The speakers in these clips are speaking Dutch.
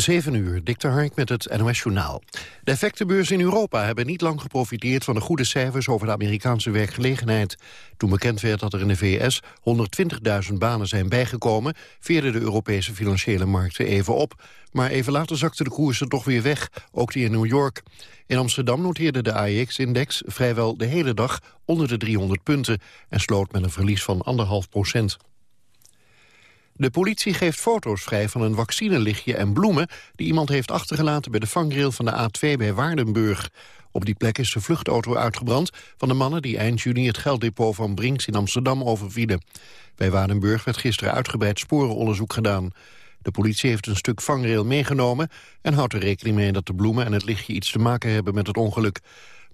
7 uur, Dick Hark met het NOS-journaal. De effectenbeurzen in Europa hebben niet lang geprofiteerd... van de goede cijfers over de Amerikaanse werkgelegenheid. Toen bekend werd dat er in de VS 120.000 banen zijn bijgekomen... veerden de Europese financiële markten even op. Maar even later zakte de koersen toch weer weg, ook die in New York. In Amsterdam noteerde de AEX-index vrijwel de hele dag onder de 300 punten... en sloot met een verlies van 1,5 procent. De politie geeft foto's vrij van een vaccinelichtje en bloemen... die iemand heeft achtergelaten bij de vangrail van de A2 bij Waardenburg. Op die plek is de vluchtauto uitgebrand van de mannen... die eind juni het gelddepot van Brinks in Amsterdam overvielen. Bij Waardenburg werd gisteren uitgebreid sporenonderzoek gedaan. De politie heeft een stuk vangrail meegenomen... en houdt er rekening mee dat de bloemen en het lichtje iets te maken hebben met het ongeluk.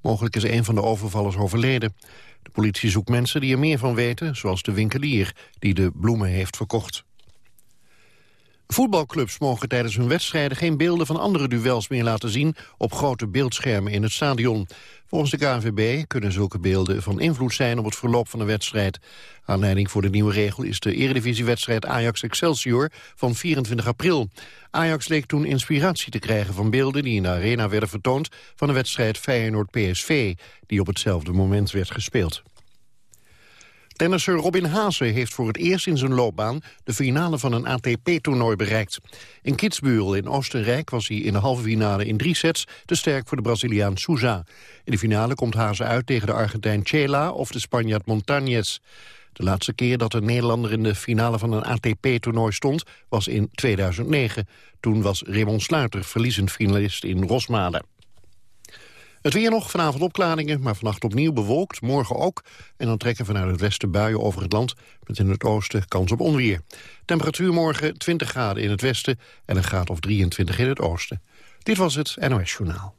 Mogelijk is een van de overvallers overleden. De politie zoekt mensen die er meer van weten, zoals de winkelier... die de bloemen heeft verkocht. Voetbalclubs mogen tijdens hun wedstrijden geen beelden van andere duels meer laten zien op grote beeldschermen in het stadion. Volgens de KNVB kunnen zulke beelden van invloed zijn op het verloop van een wedstrijd. Aanleiding voor de nieuwe regel is de eredivisiewedstrijd Ajax-Excelsior van 24 april. Ajax leek toen inspiratie te krijgen van beelden die in de arena werden vertoond van de wedstrijd Feyenoord-PSV, die op hetzelfde moment werd gespeeld. Tennisser Robin Haase heeft voor het eerst in zijn loopbaan de finale van een ATP-toernooi bereikt. In Kitzbühel in Oostenrijk was hij in de halve finale in drie sets te sterk voor de Braziliaan Souza. In de finale komt Haase uit tegen de Argentijn Chela of de Spanjaard Montañez. De laatste keer dat een Nederlander in de finale van een ATP-toernooi stond was in 2009. Toen was Raymond Sluiter verliezend finalist in Rosmalen. Het weer nog, vanavond opklaringen, maar vannacht opnieuw bewolkt. Morgen ook. En dan trekken vanuit het westen buien over het land... met in het oosten kans op onweer. Temperatuur morgen 20 graden in het westen... en een graad of 23 in het oosten. Dit was het NOS Journaal.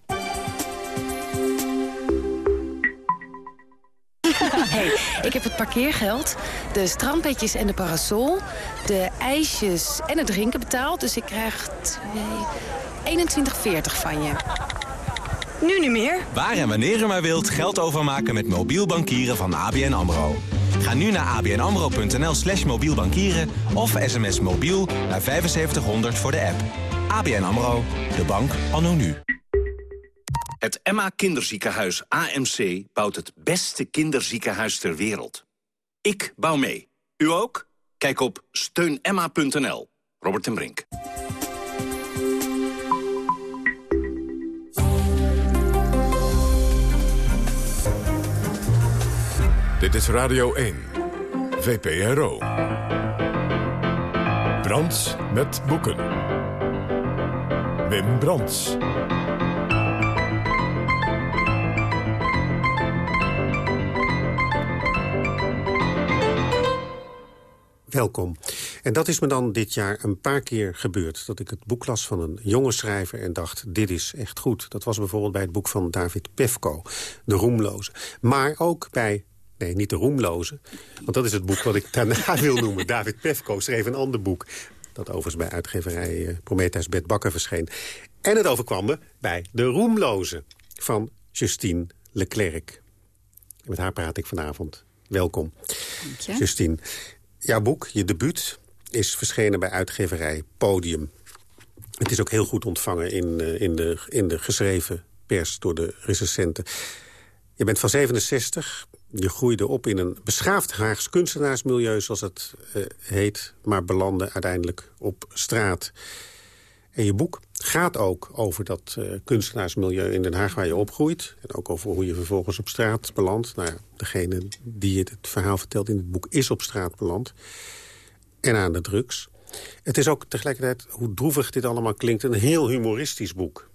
Hey, ik heb het parkeergeld, de strandbedjes en de parasol... de ijsjes en het drinken betaald. Dus ik krijg 21,40 van je. Nu niet meer. Waar en wanneer u maar wilt geld overmaken met mobiel bankieren van ABN AMRO. Ga nu naar abnamro.nl slash mobiel bankieren of sms mobiel naar 7500 voor de app. ABN AMRO, de bank anno nu. Het Emma Kinderziekenhuis AMC bouwt het beste kinderziekenhuis ter wereld. Ik bouw mee. U ook? Kijk op steunemma.nl. Robert ten Brink. Dit is Radio 1, VPRO. Brands met boeken. Wim Brands. Welkom. En dat is me dan dit jaar een paar keer gebeurd. Dat ik het boek las van een jonge schrijver en dacht, dit is echt goed. Dat was bijvoorbeeld bij het boek van David Pefko, De Roemloze. Maar ook bij Nee, niet de roemloze. Want dat is het boek wat ik daarna wil noemen. David Pefko schreef een ander boek. Dat overigens bij uitgeverij uh, Prometheus Bed Bakker verscheen. En het overkwam me bij De Roemloze van Justine Leclerc. Met haar praat ik vanavond. Welkom. Dank je. Justine, jouw boek, je debuut, is verschenen bij uitgeverij Podium. Het is ook heel goed ontvangen in, uh, in, de, in de geschreven pers door de recensenten. Je bent van 67, je groeide op in een beschaafd Haags kunstenaarsmilieu, zoals het uh, heet... maar belandde uiteindelijk op straat. En je boek gaat ook over dat uh, kunstenaarsmilieu in Den Haag waar je opgroeit. En ook over hoe je vervolgens op straat belandt. Nou degene die het, het verhaal vertelt in het boek is op straat beland. En aan de drugs. Het is ook tegelijkertijd, hoe droevig dit allemaal klinkt... een heel humoristisch boek.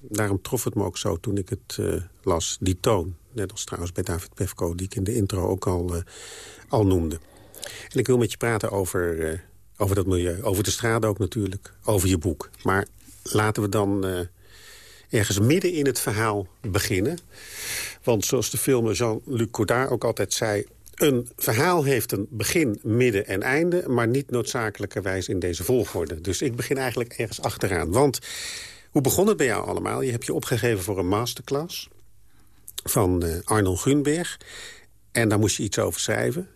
Daarom trof het me ook zo toen ik het uh, las, die toon. Net als trouwens bij David Pefko, die ik in de intro ook al, uh, al noemde. En ik wil met je praten over, uh, over dat milieu. Over de straat ook natuurlijk. Over je boek. Maar laten we dan uh, ergens midden in het verhaal beginnen. Want zoals de filmer Jean-Luc Godard ook altijd zei... Een verhaal heeft een begin, midden en einde... maar niet noodzakelijkerwijs in deze volgorde. Dus ik begin eigenlijk ergens achteraan. Want hoe begon het bij jou allemaal? Je hebt je opgegeven voor een masterclass van uh, Arnold Gunberg. En daar moest je iets over schrijven.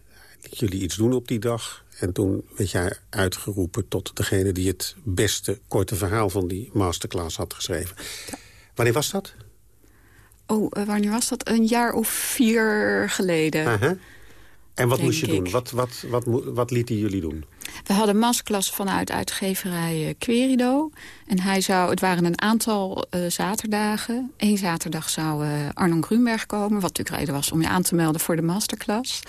Liet jullie iets doen op die dag. En toen werd jij uitgeroepen tot degene die het beste korte verhaal van die masterclass had geschreven. Wanneer was dat? Oh, uh, wanneer was dat? Een jaar of vier geleden. En wat moest je doen? Wat, wat, wat, wat lieten jullie doen? We hadden masterclass vanuit uitgeverij Querido. En hij zou, het waren een aantal uh, zaterdagen. Eén zaterdag zou uh, Arnon Grunberg komen. Wat natuurlijk reden was om je aan te melden voor de masterclass.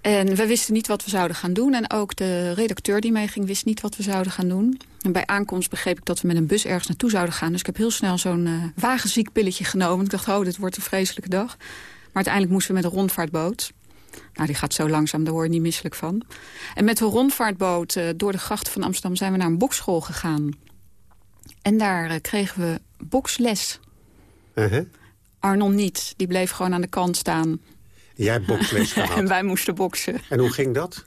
En we wisten niet wat we zouden gaan doen. En ook de redacteur die meeging wist niet wat we zouden gaan doen. En bij aankomst begreep ik dat we met een bus ergens naartoe zouden gaan. Dus ik heb heel snel zo'n uh, wagenziek pilletje genomen. Ik dacht, oh, dit wordt een vreselijke dag. Maar uiteindelijk moesten we met een rondvaartboot. Nou, die gaat zo langzaam, daar hoor je niet misselijk van. En met de rondvaartboot uh, door de grachten van Amsterdam... zijn we naar een bokschool gegaan. En daar uh, kregen we boksles. Uh -huh. Arnon niet, die bleef gewoon aan de kant staan. Jij hebt boksles gehad. en wij moesten boksen. En hoe ging dat?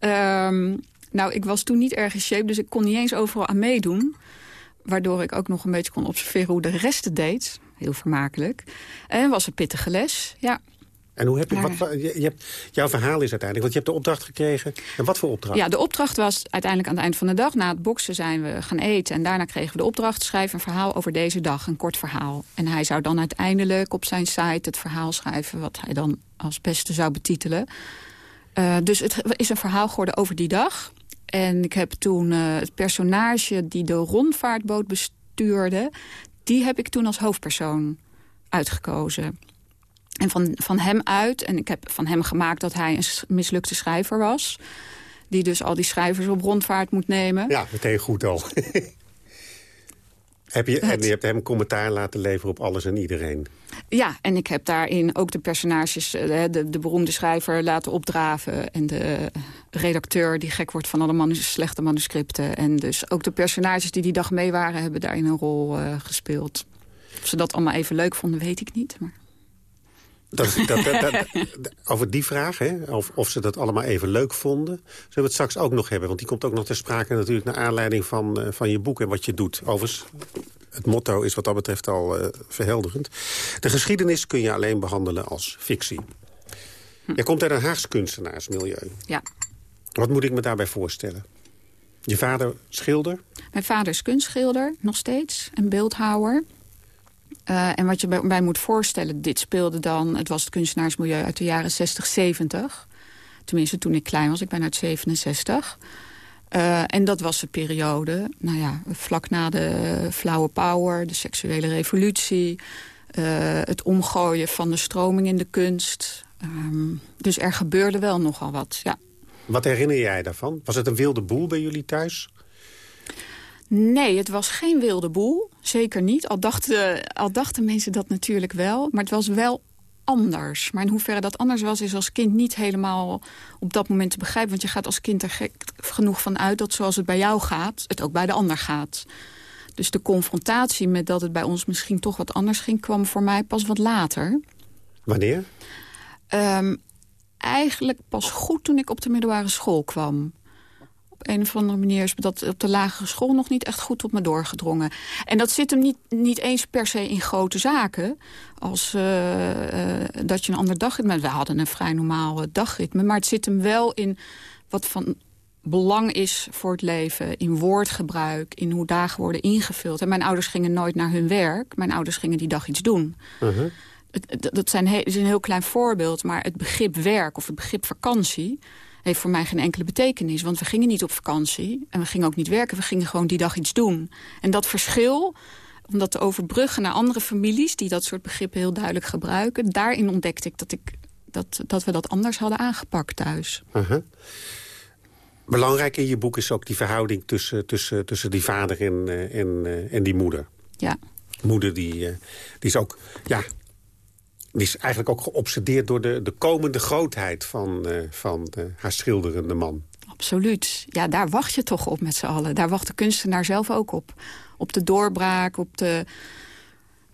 Um, nou, ik was toen niet erg in shape, dus ik kon niet eens overal aan meedoen. Waardoor ik ook nog een beetje kon observeren hoe de rest het deed. Heel vermakelijk. En was een pittige les, ja. En hoe heb je, wat, je, je hebt, jouw verhaal is uiteindelijk, want je hebt de opdracht gekregen. En wat voor opdracht? Ja, de opdracht was uiteindelijk aan het eind van de dag. Na het boksen zijn we gaan eten. En daarna kregen we de opdracht, schrijf een verhaal over deze dag. Een kort verhaal. En hij zou dan uiteindelijk op zijn site het verhaal schrijven... wat hij dan als beste zou betitelen. Uh, dus het is een verhaal geworden over die dag. En ik heb toen uh, het personage die de rondvaartboot bestuurde... die heb ik toen als hoofdpersoon uitgekozen. En van, van hem uit, en ik heb van hem gemaakt dat hij een mislukte schrijver was... die dus al die schrijvers op rondvaart moet nemen. Ja, meteen goed al. heb je, en je hebt hem commentaar laten leveren op alles en iedereen. Ja, en ik heb daarin ook de personages, de, de, de beroemde schrijver laten opdraven... en de redacteur die gek wordt van alle slechte manuscripten. En dus ook de personages die die dag mee waren... hebben daarin een rol uh, gespeeld. Of ze dat allemaal even leuk vonden, weet ik niet, maar... Dat, dat, dat, over die vraag, hè, of, of ze dat allemaal even leuk vonden... zullen we het straks ook nog hebben. Want die komt ook nog ter sprake natuurlijk... naar aanleiding van, uh, van je boek en wat je doet. Overigens, het motto is wat dat betreft al uh, verhelderend. De geschiedenis kun je alleen behandelen als fictie. Hm. Je komt uit een Haags kunstenaarsmilieu. Ja. Wat moet ik me daarbij voorstellen? Je vader schilder? Mijn vader is kunstschilder, nog steeds. En beeldhouwer. Uh, en wat je bij, moet voorstellen, dit speelde dan... het was het kunstenaarsmilieu uit de jaren 60, 70. Tenminste, toen ik klein was, ik ben uit 67. Uh, en dat was de periode, nou ja, vlak na de flauwe power... de seksuele revolutie, uh, het omgooien van de stroming in de kunst. Um, dus er gebeurde wel nogal wat, ja. Wat herinner jij daarvan? Was het een wilde boel bij jullie thuis? Nee, het was geen wilde boel. Zeker niet. Al dachten, al dachten mensen dat natuurlijk wel. Maar het was wel anders. Maar in hoeverre dat anders was, is als kind niet helemaal op dat moment te begrijpen. Want je gaat als kind er gek genoeg van uit dat zoals het bij jou gaat, het ook bij de ander gaat. Dus de confrontatie met dat het bij ons misschien toch wat anders ging... kwam voor mij pas wat later. Wanneer? Um, eigenlijk pas goed toen ik op de middelbare school kwam op een of andere manier is dat op de lagere school nog niet echt goed op me doorgedrongen. En dat zit hem niet, niet eens per se in grote zaken. Als uh, uh, dat je een ander dagritme... We hadden een vrij normaal dagritme. Maar het zit hem wel in wat van belang is voor het leven. In woordgebruik, in hoe dagen worden ingevuld. En mijn ouders gingen nooit naar hun werk. Mijn ouders gingen die dag iets doen. Uh -huh. het, dat zijn is een heel klein voorbeeld. Maar het begrip werk of het begrip vakantie heeft voor mij geen enkele betekenis. Want we gingen niet op vakantie en we gingen ook niet werken. We gingen gewoon die dag iets doen. En dat verschil, om dat te overbruggen naar andere families... die dat soort begrippen heel duidelijk gebruiken... daarin ontdekte ik dat, ik, dat, dat we dat anders hadden aangepakt thuis. Uh -huh. Belangrijk in je boek is ook die verhouding tussen, tussen, tussen die vader en, en, en die moeder. Ja. Moeder die, die is ook ja, is eigenlijk ook geobsedeerd door de, de komende grootheid van, uh, van uh, haar schilderende man. Absoluut. Ja, daar wacht je toch op met z'n allen. Daar wacht de kunstenaar zelf ook op. Op de doorbraak, op de...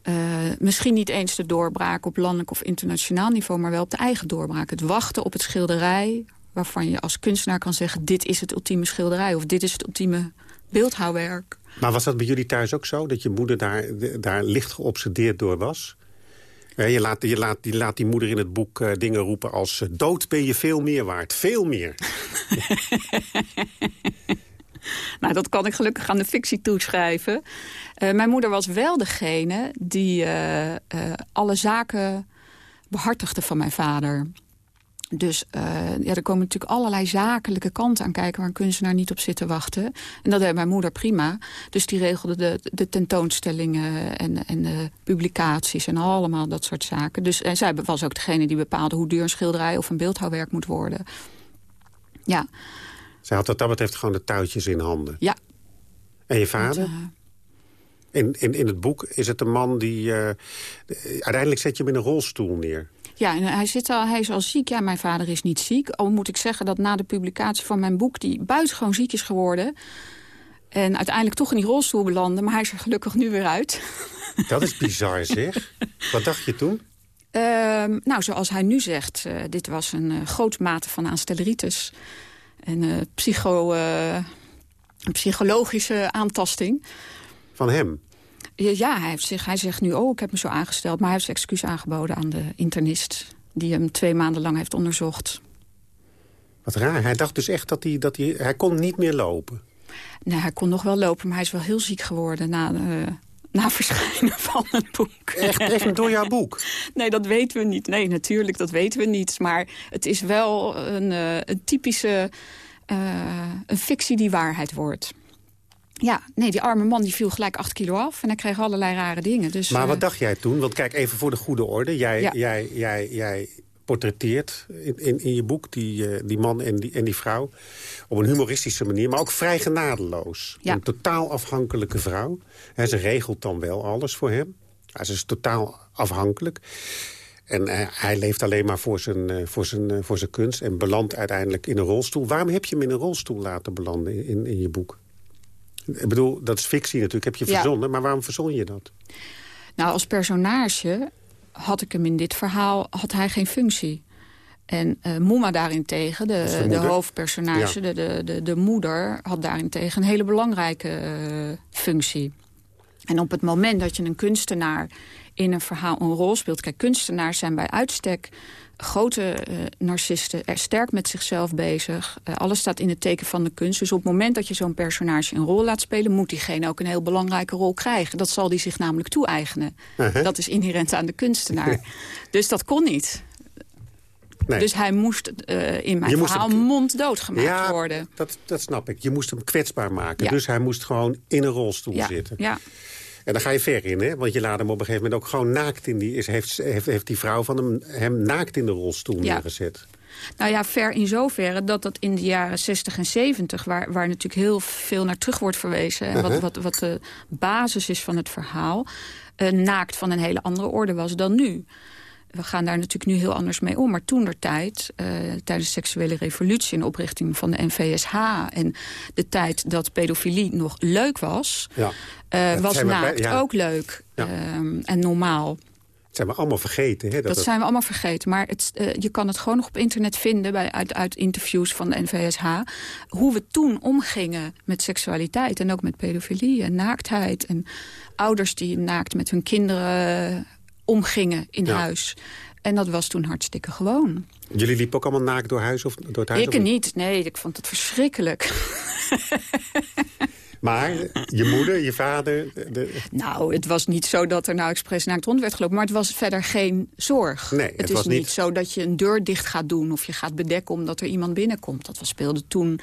Uh, misschien niet eens de doorbraak op landelijk of internationaal niveau... maar wel op de eigen doorbraak. Het wachten op het schilderij waarvan je als kunstenaar kan zeggen... dit is het ultieme schilderij of dit is het ultieme beeldhouwwerk. Maar was dat bij jullie thuis ook zo? Dat je moeder daar, daar licht geobsedeerd door was? Je, laat, je, laat, je laat die moeder in het boek uh, dingen roepen als... Uh, dood ben je veel meer waard, veel meer. nou, dat kan ik gelukkig aan de fictie toeschrijven. Uh, mijn moeder was wel degene die alle zaken behartigde van mijn vader. Dus uh, ja, er komen natuurlijk allerlei zakelijke kanten aan kijken... waar een kunstenaar niet op zit te wachten. En dat deed mijn moeder prima. Dus die regelde de, de tentoonstellingen en, en de publicaties... en allemaal dat soort zaken. Dus, en zij was ook degene die bepaalde hoe duur een schilderij... of een beeldhouwwerk moet worden. Ja. Zij had wat dat betreft gewoon de touwtjes in handen. Ja. En je vader? uh, in, in, in het boek is het een man die... Uh, uiteindelijk zet je hem in een rolstoel neer. Ja, en hij, zit al, hij is al ziek. Ja, mijn vader is niet ziek. Al moet ik zeggen dat na de publicatie van mijn boek... die buitengewoon ziek is geworden... en uiteindelijk toch in die rolstoel belandde... maar hij is er gelukkig nu weer uit. Dat is bizar, zeg. Wat dacht je toen? Uh, nou, zoals hij nu zegt, uh, dit was een uh, grote mate van aanstelleritis. En psycho, een psychologische aantasting. Van hem? Ja, hij, heeft zich, hij zegt nu, oh, ik heb me zo aangesteld. Maar hij heeft excuus aangeboden aan de internist... die hem twee maanden lang heeft onderzocht. Wat raar. Hij dacht dus echt dat hij... Dat hij, hij kon niet meer lopen. Nee, hij kon nog wel lopen, maar hij is wel heel ziek geworden... na, uh, na verschijnen van het boek. Echt, echt door jouw boek? Nee, dat weten we niet. Nee, natuurlijk, dat weten we niet. Maar het is wel een, uh, een typische... Uh, een fictie die waarheid wordt. Ja, nee, die arme man die viel gelijk acht kilo af. En hij kreeg allerlei rare dingen. Dus, maar wat uh, dacht jij toen? Want kijk, even voor de goede orde. Jij, ja. jij, jij, jij portretteert in, in, in je boek die, uh, die man en die, en die vrouw... op een humoristische manier, maar ook vrij genadeloos. Ja. Een totaal afhankelijke vrouw. Ze regelt dan wel alles voor hem. Ja, ze is totaal afhankelijk. En uh, hij leeft alleen maar voor zijn, uh, voor, zijn, uh, voor zijn kunst... en belandt uiteindelijk in een rolstoel. Waarom heb je hem in een rolstoel laten belanden in, in je boek? Ik bedoel, dat is fictie natuurlijk, heb je verzonnen. Ja. Maar waarom verzon je dat? Nou, als personage had ik hem in dit verhaal, had hij geen functie. En uh, Moema daarentegen, de, de, de hoofdpersonage, ja. de, de, de, de, moeder... had daarentegen een hele belangrijke uh, functie. En op het moment dat je een kunstenaar in een verhaal een rol speelt... kijk, kunstenaars zijn bij uitstek grote uh, narcisten, er sterk met zichzelf bezig. Uh, alles staat in het teken van de kunst. Dus op het moment dat je zo'n personage een rol laat spelen... moet diegene ook een heel belangrijke rol krijgen. Dat zal die zich namelijk toe-eigenen. Uh -huh. Dat is inherent aan de kunstenaar. dus dat kon niet. Nee. Dus hij moest uh, in mijn je verhaal hem... monddood gemaakt ja, worden. Dat, dat snap ik. Je moest hem kwetsbaar maken. Ja. Dus hij moest gewoon in een rolstoel ja. zitten. Ja. En dan ga je ver in, hè? Want je laat hem op een gegeven moment ook gewoon naakt in die... Is, heeft, heeft, heeft die vrouw van hem, hem naakt in de rolstoel ja. neergezet. Nou ja, ver in zoverre dat dat in de jaren 60 en 70... waar, waar natuurlijk heel veel naar terug wordt verwezen... en uh -huh. wat, wat, wat de basis is van het verhaal... Uh, naakt van een hele andere orde was dan nu we gaan daar natuurlijk nu heel anders mee om. Maar toen der tijd, uh, tijdens de seksuele revolutie... en de oprichting van de NVSH... en de tijd dat pedofilie nog leuk was... Ja. Uh, was naakt ja. ook leuk ja. um, en normaal. Dat zijn we allemaal vergeten. Hè, dat, dat, zijn we allemaal vergeten. Maar het, uh, je kan het gewoon nog op internet vinden... Bij, uit, uit interviews van de NVSH... hoe we toen omgingen met seksualiteit... en ook met pedofilie en naaktheid... en ouders die naakt met hun kinderen omgingen in ja. huis. En dat was toen hartstikke gewoon. Jullie liepen ook allemaal naakt door, huis of, door het huis? Ik niet, nee. Ik vond het verschrikkelijk. Maar je moeder, je vader... De... Nou, het was niet zo dat er nou expres naakt rond werd gelopen. Maar het was verder geen zorg. Nee, het, het is niet... niet zo dat je een deur dicht gaat doen... of je gaat bedekken omdat er iemand binnenkomt. Dat was, speelde toen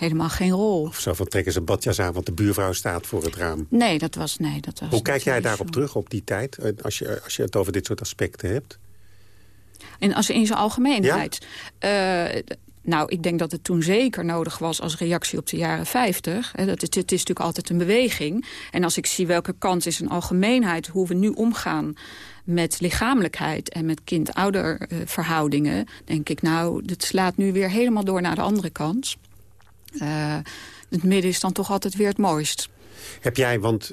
helemaal geen rol. Of zo van trekken ze een badjas aan, want de buurvrouw staat voor het raam. Nee, dat was... Nee, dat was Hoe kijk jij daarop zo. terug, op die tijd, als je, als je het over dit soort aspecten hebt? En als in zijn algemeenheid. Ja. Uh, nou, ik denk dat het toen zeker nodig was als reactie op de jaren 50. Dat het, het is natuurlijk altijd een beweging. En als ik zie welke kant is in algemeenheid... hoe we nu omgaan met lichamelijkheid en met kind-ouder uh, verhoudingen... denk ik, nou, dit slaat nu weer helemaal door naar de andere kant. Uh, het midden is dan toch altijd weer het mooist. Heb jij, want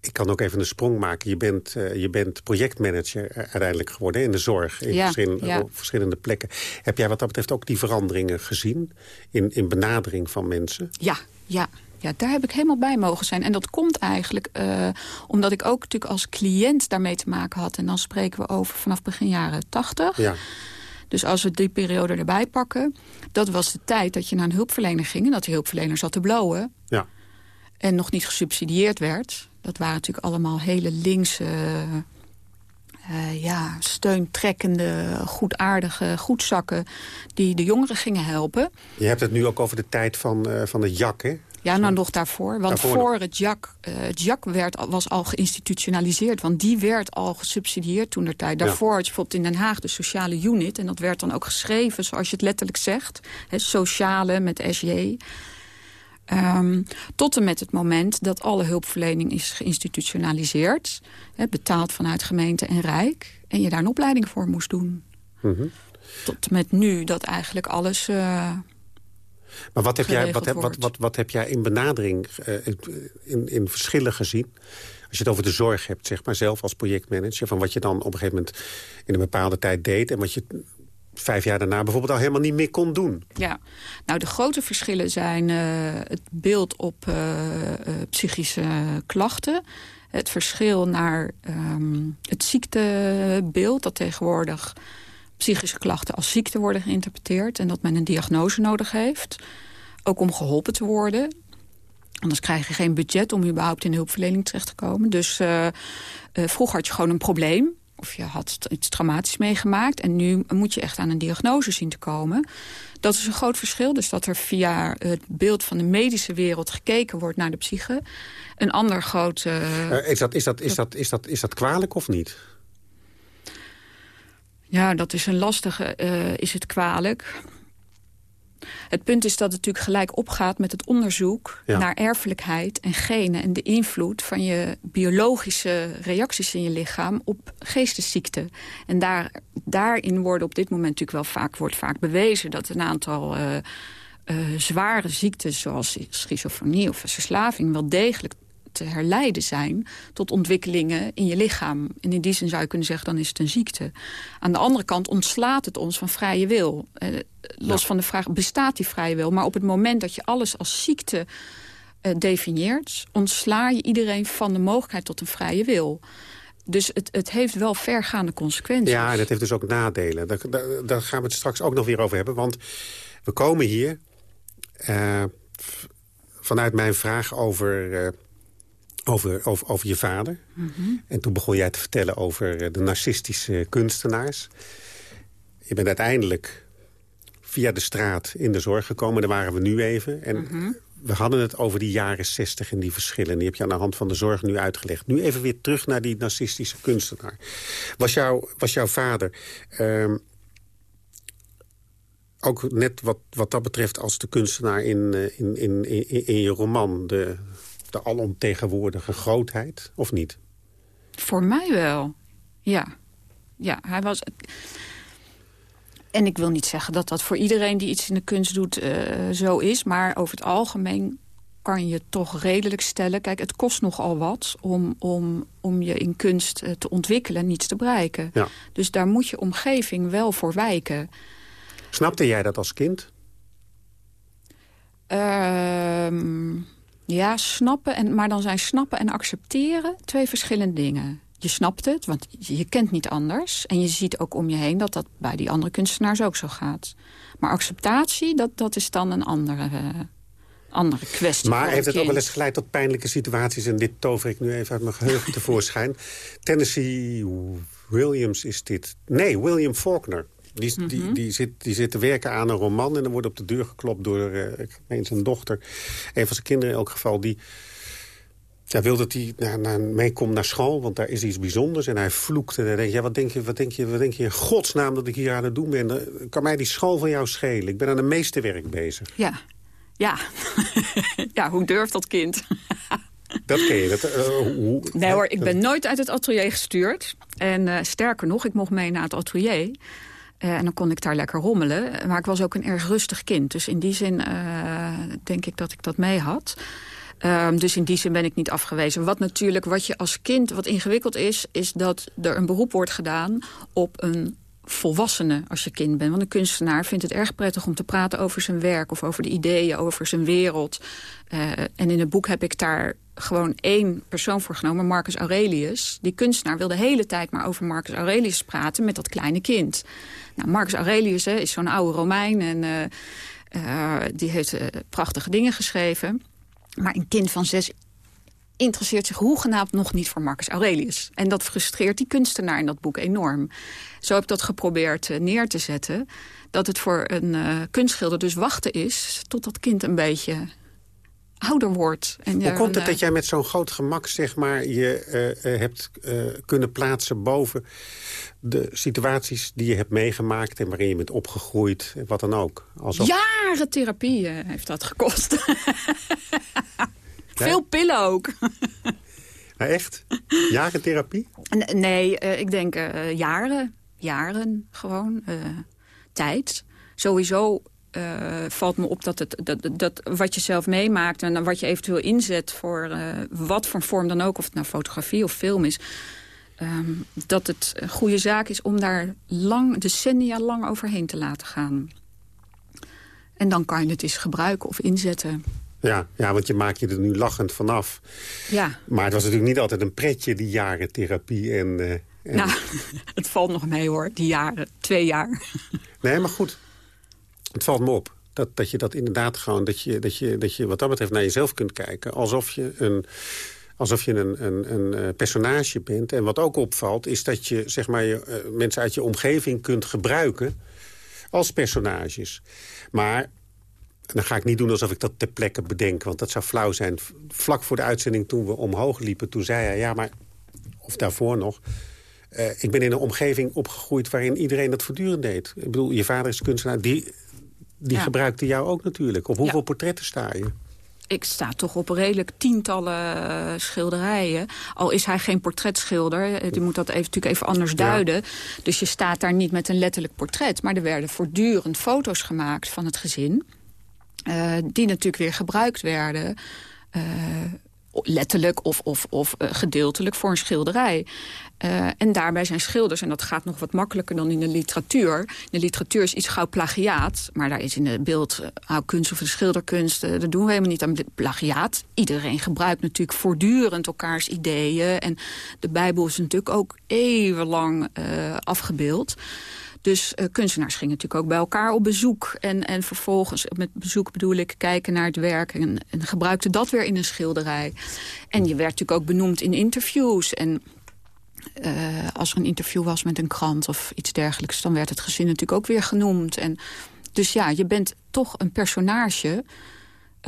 ik kan ook even een sprong maken. Je bent, uh, je bent projectmanager uiteindelijk geworden in de zorg. In ja, verschillende, ja. op verschillende plekken. Heb jij wat dat betreft ook die veranderingen gezien? In, in benadering van mensen? Ja, ja. Ja, daar heb ik helemaal bij mogen zijn. En dat komt eigenlijk uh, omdat ik ook natuurlijk als cliënt daarmee te maken had. En dan spreken we over vanaf begin jaren tachtig. Ja. Dus als we die periode erbij pakken... dat was de tijd dat je naar een hulpverlener ging... en dat die hulpverlener zat te blowen. Ja. En nog niet gesubsidieerd werd. Dat waren natuurlijk allemaal hele linkse... Uh, ja, steuntrekkende, goedaardige goedzakken... die de jongeren gingen helpen. Je hebt het nu ook over de tijd van, uh, van het jak, hè? Ja, nou nog daarvoor. Want voor het JAK, uh, het JAK werd, was al geïnstitutionaliseerd. Want die werd al gesubsidieerd toen der tijd. Daarvoor had je bijvoorbeeld in Den Haag de sociale unit. En dat werd dan ook geschreven zoals je het letterlijk zegt. He, sociale met SJ. Um, ehm, tot en met het moment dat alle hulpverlening is geïnstitutionaliseerd. betaald vanuit gemeente en Rijk. En je daar een opleiding voor moest doen. Mm -hmm. Tot met nu dat eigenlijk alles... Uh, maar wat heb, jij, wat, heb, wat, wat, wat heb jij in benadering, uh, in, in verschillen gezien? Als je het over de zorg hebt, zeg maar, zelf als projectmanager... van wat je dan op een gegeven moment in een bepaalde tijd deed... en wat je vijf jaar daarna bijvoorbeeld al helemaal niet meer kon doen. Ja, nou de grote verschillen zijn uh, het beeld op uh, psychische klachten... het verschil naar um, het ziektebeeld dat tegenwoordig psychische klachten als ziekte worden geïnterpreteerd... en dat men een diagnose nodig heeft. Ook om geholpen te worden. Anders krijg je geen budget om überhaupt in de hulpverlening terecht te komen. Dus uh, uh, vroeger had je gewoon een probleem. Of je had iets traumatisch meegemaakt. En nu moet je echt aan een diagnose zien te komen. Dat is een groot verschil. Dus dat er via het beeld van de medische wereld gekeken wordt naar de psyche. Een ander groot... Uh, is, dat, is, dat, is, dat, is, dat, is dat kwalijk of niet? Ja, dat is een lastige, uh, is het kwalijk. Het punt is dat het natuurlijk gelijk opgaat met het onderzoek... naar erfelijkheid en genen en de invloed van je biologische reacties in je lichaam... op geestesziekten. En daar, daarin worden op dit moment natuurlijk wel vaak, wordt vaak bewezen... dat een aantal uh, uh, zware ziekten zoals schizofrenie of verslaving... wel degelijk te herleiden zijn tot ontwikkelingen in je lichaam. En in die zin zou je kunnen zeggen, dan is het een ziekte. Aan de andere kant ontslaat het ons van vrije wil. Eh, los van de vraag, bestaat die vrije wil? Maar op het moment dat je alles als ziekte eh, definieert... ontsla je iedereen van de mogelijkheid tot een vrije wil. Dus het, het heeft wel vergaande consequenties. Ja, en het heeft dus ook nadelen. Daar, daar, gaan we het straks ook nog weer over hebben. Want we komen hier... Uh, vanuit mijn vraag over uh, over, over, over je vader. Mhm. En toen begon jij te vertellen over eh, de narcistische kunstenaars. Je bent uiteindelijk via de straat in de zorg gekomen. Daar waren we nu even. En mhm. we hadden het over die jaren zestig en die verschillen. Die heb je aan de hand van de zorg nu uitgelegd. Nu even weer terug naar die narcistische kunstenaar. Was, jou, was jouw vader... Ehm, ook net wat, wat dat betreft als de kunstenaar in, eh, in, in, in, in je roman... de de alomtegenwoordige grootheid, of niet? Voor mij wel, ja. Ja, hij was... En ik wil niet zeggen dat dat voor iedereen die iets in de kunst doet uh, zo is... maar over het algemeen kan je toch redelijk stellen... kijk, het kost nogal wat om, om, om je in kunst uh, te ontwikkelen en niets te bereiken. Ja. Dus daar moet je omgeving wel voor wijken. Snapte jij dat als kind? Ehm ja, snappen, en, maar dan zijn snappen en accepteren twee verschillende dingen. Je snapt het, want je kent niet anders. En je ziet ook om je heen dat dat bij die andere kunstenaars ook zo gaat. Maar acceptatie, dat, dat is dan een andere, andere kwestie. Maar heeft het ook wel eens geleid tot pijnlijke situaties... en dit tover ik nu even uit mijn geheugen tevoorschijn. Tennessee Williams is dit. Nee, William Faulkner. Die, mhm. die, zit, die zit te werken aan een roman en dan wordt op de deur geklopt door uh, ik meen zijn dochter. Een van zijn kinderen in elk geval. Die ja, wil dat hij naar, naar, meekomt naar school, want daar is iets bijzonders. En hij vloekt en hij denkt, ja, wat denk je, wat denk je, wat denk je in godsnaam dat ik hier aan het doen ben? Dan kan mij die school van jou schelen? Ik ben aan de meesterwerk bezig. Ja, ja. ja, hoe durft dat kind? Dat ken je. Dat, uh, hoe, nee hoor, ik ben nooit uit het atelier gestuurd. En uh, sterker nog, ik mocht mee naar het atelier. Uh, en dan kon ik daar lekker rommelen. Maar ik was ook een erg rustig kind. Dus in die zin uh, denk ik dat ik dat mee had. Um, dus in die zin ben ik niet afgewezen. Wat natuurlijk, wat je als kind, wat ingewikkeld is... is dat er een beroep wordt gedaan op een volwassene als je kind bent. Want een kunstenaar vindt het erg prettig om te praten over zijn werk... of over de ideeën, over zijn wereld. Uh, en in het boek heb ik daar gewoon één persoon voor genomen, Marcus Aurelius. Die kunstenaar wil de hele tijd maar over Marcus Aurelius praten met dat kleine kind. Nou, Marcus Aurelius hè, is zo'n oude Romein en uh, uh, die heeft prachtige dingen geschreven. Maar een kind van zes interesseert zich hoegenaamd nog niet voor Marcus Aurelius. En dat frustreert die kunstenaar in dat boek enorm. Zo heb ik dat geprobeerd neer te zetten. Dat het voor een kunstschilder dus wachten is... tot dat kind een beetje ouder wordt. En Hoe komt het dat jij met zo'n groot gemak zeg maar, je uh, hebt kunnen plaatsen boven de situaties die je hebt meegemaakt... en waarin je bent opgegroeid, wat dan ook? Alsof... Jaren therapie heeft dat gekost. Veel pillen ook. Nou, echt? Jaren therapie? Nee, uh, ik denk jaren. Jaren gewoon. Tijd. Sowieso valt me op dat, het, dat, dat wat je zelf meemaakt... en wat je eventueel inzet voor wat voor vorm dan ook... of het nou fotografie of film is... Um, dat het een goede zaak is om daar lang, decennia lang overheen te laten gaan. En dan kan je het eens gebruiken of inzetten. Ja, ja, want je maakt je er nu lachend vanaf. Ja. Maar het was natuurlijk niet altijd een pretje, die jaren therapie. En, uh, en... Nou, het valt nog mee hoor, die jaren. Twee jaar. Nee, maar goed. Het valt me op. Dat, dat je dat inderdaad gewoon, dat je, dat, je, dat je wat dat betreft naar jezelf kunt kijken. Alsof je een, alsof je een, een, een eh, personage bent. En wat ook opvalt, is dat je zeg maar, je, uh, mensen uit je omgeving kunt gebruiken als personages. Maar dan ga ik niet doen alsof ik dat ter plekke bedenk, want dat zou flauw zijn. Vlak voor de uitzending toen we omhoog liepen, toen zei hij... ja, maar, of daarvoor nog... Uh, ik ben in een omgeving opgegroeid waarin iedereen dat voortdurend deed. Ik bedoel, je vader is kunstenaar, die, die ja. gebruikte jou ook natuurlijk. Op hoeveel ja. portretten sta je? ik sta toch op redelijk tientallen schilderijen. Al is hij geen portretschilder. Die moet dat even, natuurlijk even anders duiden. Ja. Dus je staat daar niet met een letterlijk portret. Maar er werden voortdurend foto's gemaakt van het gezin. Uh, die natuurlijk weer gebruikt werden... Uh, letterlijk of, of, of uh, gedeeltelijk voor een schilderij. En daarbij zijn schilders, en dat gaat nog wat makkelijker dan in de literatuur. In de literatuur is iets gauw plagiaat, maar daar is in de beeldhouwkunst of de schilderkunst... daar doen we helemaal niet aan plagiaat. Iedereen gebruikt natuurlijk voortdurend elkaars ideeën. En de Bijbel is natuurlijk ook eeuwenlang afgebeeld. Dus uh, kunstenaars gingen natuurlijk ook bij elkaar op bezoek. En, en vervolgens, met bezoek bedoel ik, kijken naar het werk... En, en gebruikten dat weer in een schilderij. En je werd natuurlijk ook benoemd in interviews. En uh, als er een interview was met een krant of iets dergelijks... dan werd het gezin natuurlijk ook weer genoemd. En, dus ja, je bent toch een personage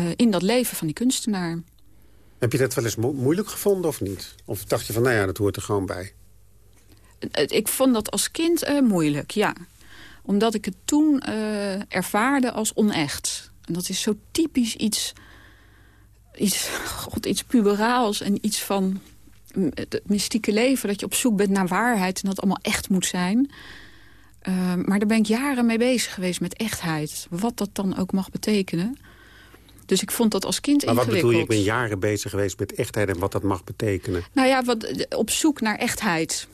uh, in dat leven van die kunstenaar. Heb je dat wel eens mo moeilijk gevonden of niet? Of dacht je van, nou ja, dat hoort er gewoon bij? ik vond dat als kind uh, moeilijk, ja. Omdat ik het toen ervaarde als onecht. En dat is zo typisch iets, iets, god, iets puberaals en iets van het mystieke leven. Dat je op zoek bent naar waarheid en dat het allemaal echt moet zijn. Uh, maar daar ben ik jaren mee bezig geweest met echtheid. Wat dat dan ook mag betekenen. Dus ik vond dat als kind maar ingewikkeld. wat bedoel je, ik ben jaren bezig geweest met echtheid en wat dat mag betekenen? Nou ja, wat, op zoek naar echtheid.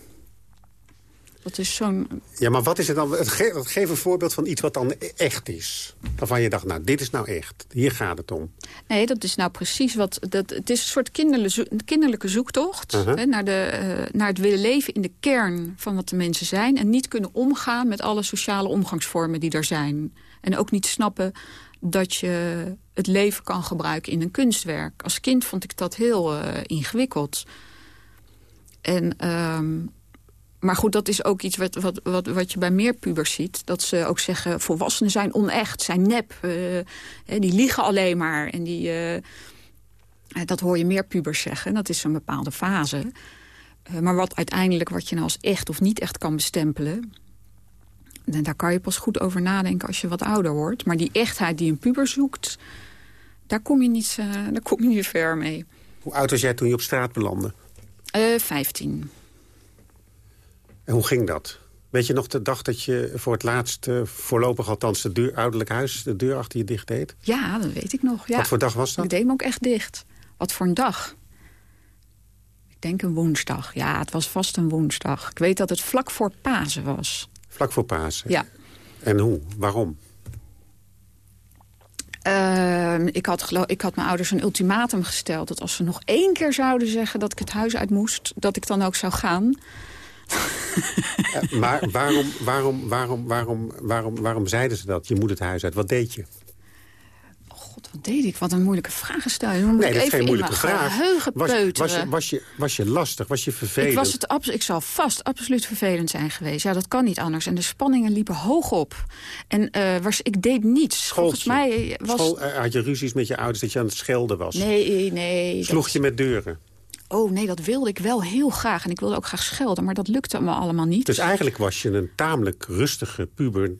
Dat is zo'n... Ja, maar wat is het dan? Ge geef een voorbeeld van iets wat dan echt is. Waarvan je dacht, nou, dit is nou echt. Hier gaat het om. Nee, dat is nou precies wat... Dat, het is een soort kinderlijke, zoektocht... Uh -huh. hè, naar, de, uh, naar het willen leven in de kern van wat de mensen zijn... en niet kunnen omgaan met alle sociale omgangsvormen die er zijn. En ook niet snappen dat je het leven kan gebruiken in een kunstwerk. Als kind vond ik dat heel uh, ingewikkeld. En... Um, maar goed, dat is ook iets wat, wat, wat, wat je bij meer pubers ziet. Dat ze ook zeggen, volwassenen zijn onecht, zijn nep. Uh, die liegen alleen maar. En die, uh, dat hoor je meer pubers zeggen. Dat is een bepaalde fase. Uh, maar wat uiteindelijk wat je nou als echt of niet echt kan bestempelen... En daar kan je pas goed over nadenken als je wat ouder wordt. Maar die echtheid die een puber zoekt, daar kom je niet, daar kom je niet ver mee. Hoe oud was jij toen je op straat belandde? Vijftien. En hoe ging dat? Weet je nog de dag dat je voor het laatst, uh, voorlopig althans, de deur, ouderlijk huis, de deur achter je dicht deed? Ja, dat weet ik nog. Ja. Wat voor dag was dat? Ik deed hem ook echt dicht. Wat voor een dag? Ik denk een woensdag. Ja, het was vast een woensdag. Ik weet dat het vlak voor Pasen was. Vlak voor Pasen? Ja. En hoe? Waarom? Ehm, ik, had ik had mijn ouders een ultimatum gesteld... dat als ze nog één keer zouden zeggen dat ik het huis uit moest... dat ik dan ook zou gaan. Uh, maar waarom, waarom, waarom, waarom, waarom, waarom zeiden ze dat? Je moet het huis uit. Wat deed je? God, wat deed ik? Wat een moeilijke vraag moet Nee, dat is geen moeilijke vraag. Was, was, je, was, je, was je lastig? Was je vervelend? Ik, was het ik zal vast absoluut vervelend zijn geweest. Ja, dat kan niet anders. En de spanningen liepen hoog op. En eh, was, ik deed niets. Volgens mij was... School, eh, had je ruzies met je ouders dat je aan het schelden was? Nee, nee. Sloeg dat- je met deuren? Oh nee, dat wilde ik wel heel graag. En ik wilde ook graag schelden, maar dat lukte me allemaal niet. Dus eigenlijk was je een tamelijk rustige puber.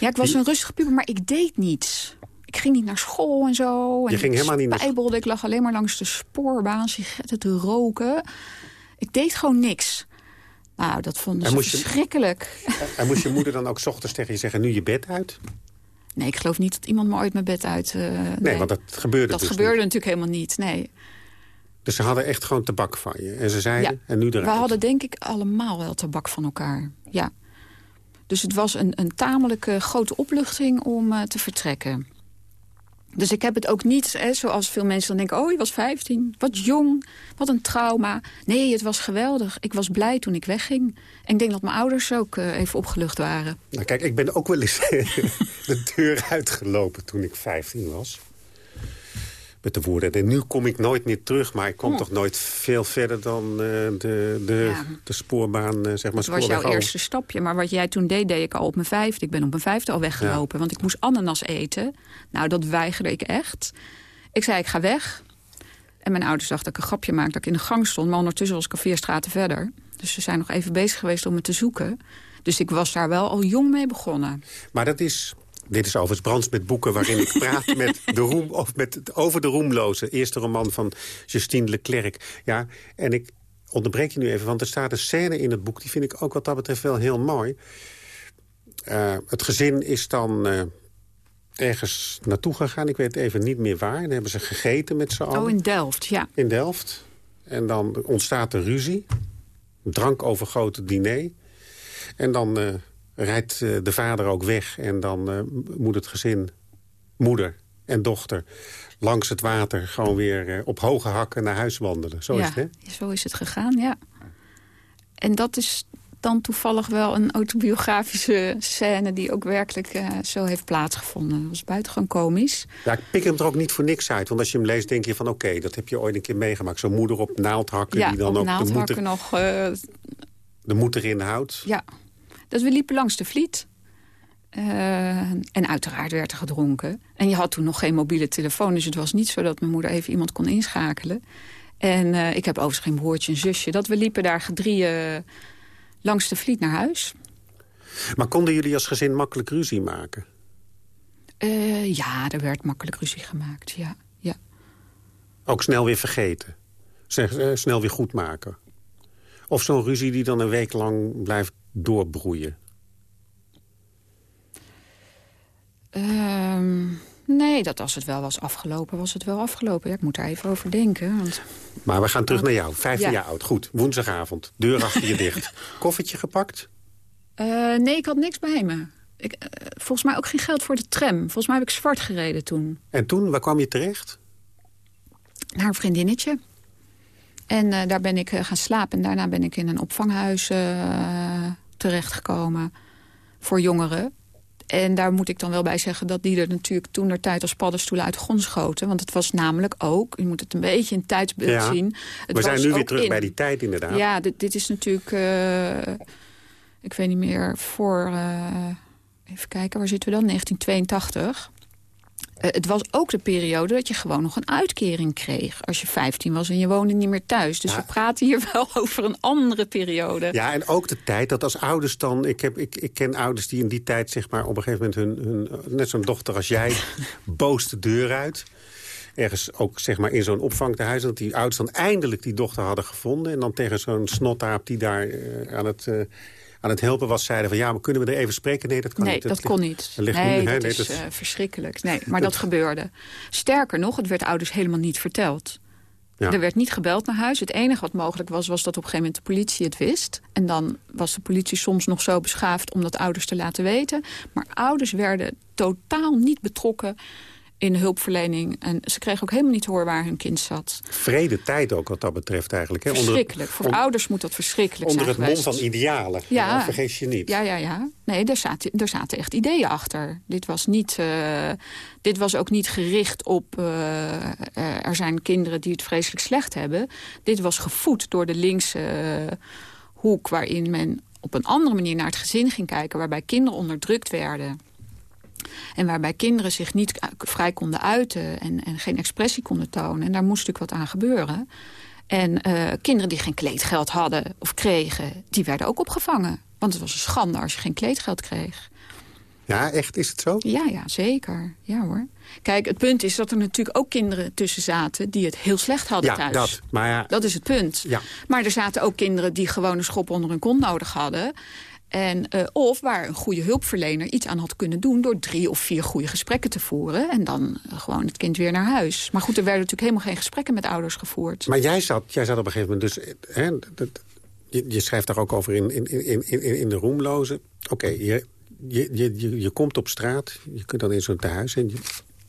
ja, ik was die- een rustige puber, maar ik deed niets. Ik ging niet naar school en zo. En Je ging ik helemaal niet naar. Ik lag alleen maar langs de spoorbaan, sigaretten te roken. Ik deed gewoon niks. Nou, dat vonden En ze je- verschrikkelijk. En moest je moeder dan ook 's ochtends tegen je zeggen... nu je bed uit? Nee, ik geloof niet dat iemand me ooit mijn bed uit... eh, Nee, want dat gebeurde Dat dus gebeurde niet. natuurlijk helemaal niet, nee. Dus ze hadden echt gewoon tabak van je. En ze zeiden, Ja. en nu eruit. We hadden denk ik allemaal wel tabak van elkaar, ja. Dus het was een, een tamelijk eh, grote opluchting om eh, te vertrekken. Dus ik heb het ook niet, hè, zoals veel mensen dan denken... oh, je was 15, wat jong, wat een trauma. Nee, het was geweldig. Ik was blij toen ik wegging. En ik denk dat mijn ouders ook eh, even opgelucht waren. Nou kijk, ik ben ook wel eens de deur uitgelopen toen ik 15 was. Met de woorden, en nu kom ik nooit meer terug... maar ik kom toch nooit veel verder dan eh, de, de, Ja. de spoorbaan, eh, zeg maar, Dat was jouw eerste stapje. Maar wat jij toen deed, deed ik al op mijn vijfde. Ik ben op mijn vijfde al weggelopen. Want ik moest ananas eten. Nou, dat weigerde ik echt. Ik zei, ik ga weg. En mijn ouders dachten dat ik een grapje maakte dat ik in de gang stond. Maar ondertussen was ik al vier straten verder. Dus ze zijn nog even bezig geweest om me te zoeken. Dus ik was daar wel al jong mee begonnen. Maar dat is... Dit is overigens Brands met boeken waarin ik praat met de roem, of met, over de Roemloze. Eerste roman van Justine Leclerc. Ja, en ik onderbreek je nu even, want er staat een scène in het boek... die vind ik ook wat dat betreft wel heel mooi. Eh, het gezin is dan eh, ergens naartoe gegaan. Ik weet even niet meer waar. Dan hebben ze gegeten met z'n allen Oh, in Delft, ja. in Delft. En dan ontstaat er ruzie. Een drankovergoten diner. En dan eh, rijdt eh, de vader ook weg. En dan eh, moet het gezin, moeder en dochter... langs het water gewoon weer eh, op hoge hakken naar huis wandelen. Zo ja, is het, hè? Zo is het gegaan, ja. En dat is dan toevallig wel een autobiografische scène... die ook werkelijk zo heeft plaatsgevonden. Dat was buitengewoon komisch. Ja, ik pik hem er ook niet voor niks uit. Want als je hem leest, denk je van... oké, dat heb je ooit een keer meegemaakt. Zo'n moeder op naaldhakken... ja, die dan ook de naaldhakken moeder, nog... eh, de moeder inhoudt. ja, dat we liepen langs de Vliet. Eh, en uiteraard werd er gedronken. En je had toen nog geen mobiele telefoon. Dus het was niet zo dat mijn moeder even iemand kon inschakelen. En eh, ik heb overigens geen broertje en zusje. Dat we liepen daar gedrieën langs de Vliet naar huis. Maar konden jullie als gezin makkelijk ruzie maken? Eh, ja, er werd makkelijk ruzie gemaakt, ja. ja. Ook snel weer vergeten. Zeg, snel weer goed maken. Of zo'n ruzie die dan een week lang blijft doorbroeien. Ehm, nee, dat als het wel was afgelopen, was het wel afgelopen. Ja, ik moet daar even over denken. Want... Maar we gaan terug naar jou. 15 Ja. jaar oud. Goed, woensdagavond. Deur achter je dicht. Koffertje gepakt? Eh, nee, ik had niks bij me. Ik, eh, volgens mij ook geen geld voor de tram. Volgens mij heb ik zwart gereden toen. En toen, waar kwam je terecht? Naar een vriendinnetje. En eh, daar ben ik eh, gaan slapen. En daarna ben ik in een opvanghuis eh, terechtgekomen voor jongeren. En daar moet ik dan wel bij zeggen dat die er natuurlijk toen der tijd als paddenstoelen uit grond schoten. Want het was namelijk ook, je moet het een beetje in tijdsbeeld Ja. zien. Het we zijn nu weer terug in. bij die tijd inderdaad. Ja, dit, dit is natuurlijk, ik weet niet meer, voor, even kijken, waar zitten we dan? 1982. Eh, het was ook de periode dat je gewoon nog een uitkering kreeg. Als je 15 was en je woonde niet meer thuis. Dus Ja. we praten hier wel over een andere periode. Ja, en ook de tijd dat als ouders dan... Ik, heb, ik, ik ken ouders die in die tijd zeg maar, op een gegeven moment... hun, hun net zo'n dochter als jij, boos de deur uit. Ergens ook zeg maar, in zo'n opvangtehuis. Dat die ouders dan eindelijk die dochter hadden gevonden. En dan tegen zo'n snottaap die daar eh, aan, het, eh, aan het helpen was... zeiden van ja, maar kunnen we er even spreken? Nee, dat kan nee, niet. dat ligt- kon niet. dat ligt nee, nu- hè, dat nee, is dat- eh, verschrikkelijk. Nee, maar dat gebeurde. Sterker nog, het werd ouders helemaal niet verteld. Ja. Er werd niet gebeld naar huis. Het enige wat mogelijk was, was dat op een gegeven moment de politie het wist. En dan was de politie soms nog zo beschaafd om dat ouders te laten weten. Maar ouders werden totaal niet betrokken in hulpverlening. En ze kregen ook helemaal niet te horen waar hun kind zat. Vrede tijd ook wat dat betreft eigenlijk. Hè? Verschrikkelijk. Voor on- ouders moet dat verschrikkelijk Onder zijn het mom geweest. van idealen. Ja. Dat vergeet je niet. Ja, ja, ja. Nee, er zaten, er zaten echt ideeën achter. Dit was, niet, eh, dit was ook niet gericht op... eh, er zijn kinderen die het vreselijk slecht hebben. Dit was gevoed door de linkse eh, hoek... waarin men op een andere manier naar het gezin ging kijken... waarbij kinderen onderdrukt werden... En waarbij kinderen zich niet vrij konden uiten en, en geen expressie konden tonen. En daar moest natuurlijk wat aan gebeuren. En eh, kinderen die geen kleedgeld hadden of kregen, die werden ook opgevangen. Want het was een schande als je geen kleedgeld kreeg. Ja, echt, is het zo? Ja, ja, zeker. Ja hoor. Kijk, het punt is dat er natuurlijk ook kinderen tussen zaten... die het heel slecht hadden Ja, thuis. dat. Maar ja, Dat is het punt. Ja. Maar er zaten ook kinderen die gewoon een schop onder hun kont nodig hadden. En, eh, of waar een goede hulpverlener iets aan had kunnen doen... door drie of vier goede gesprekken te voeren. En dan eh, gewoon het kind weer naar huis. Maar goed, er werden natuurlijk helemaal geen gesprekken met ouders gevoerd. Maar jij zat, jij zat op een gegeven moment dus... Hè, dat, je, je schrijft daar ook over in, in, in, in, in de roemloze. Oké, je, je, je, je, je komt op straat, je kunt dan in zo'n tehuis... en je,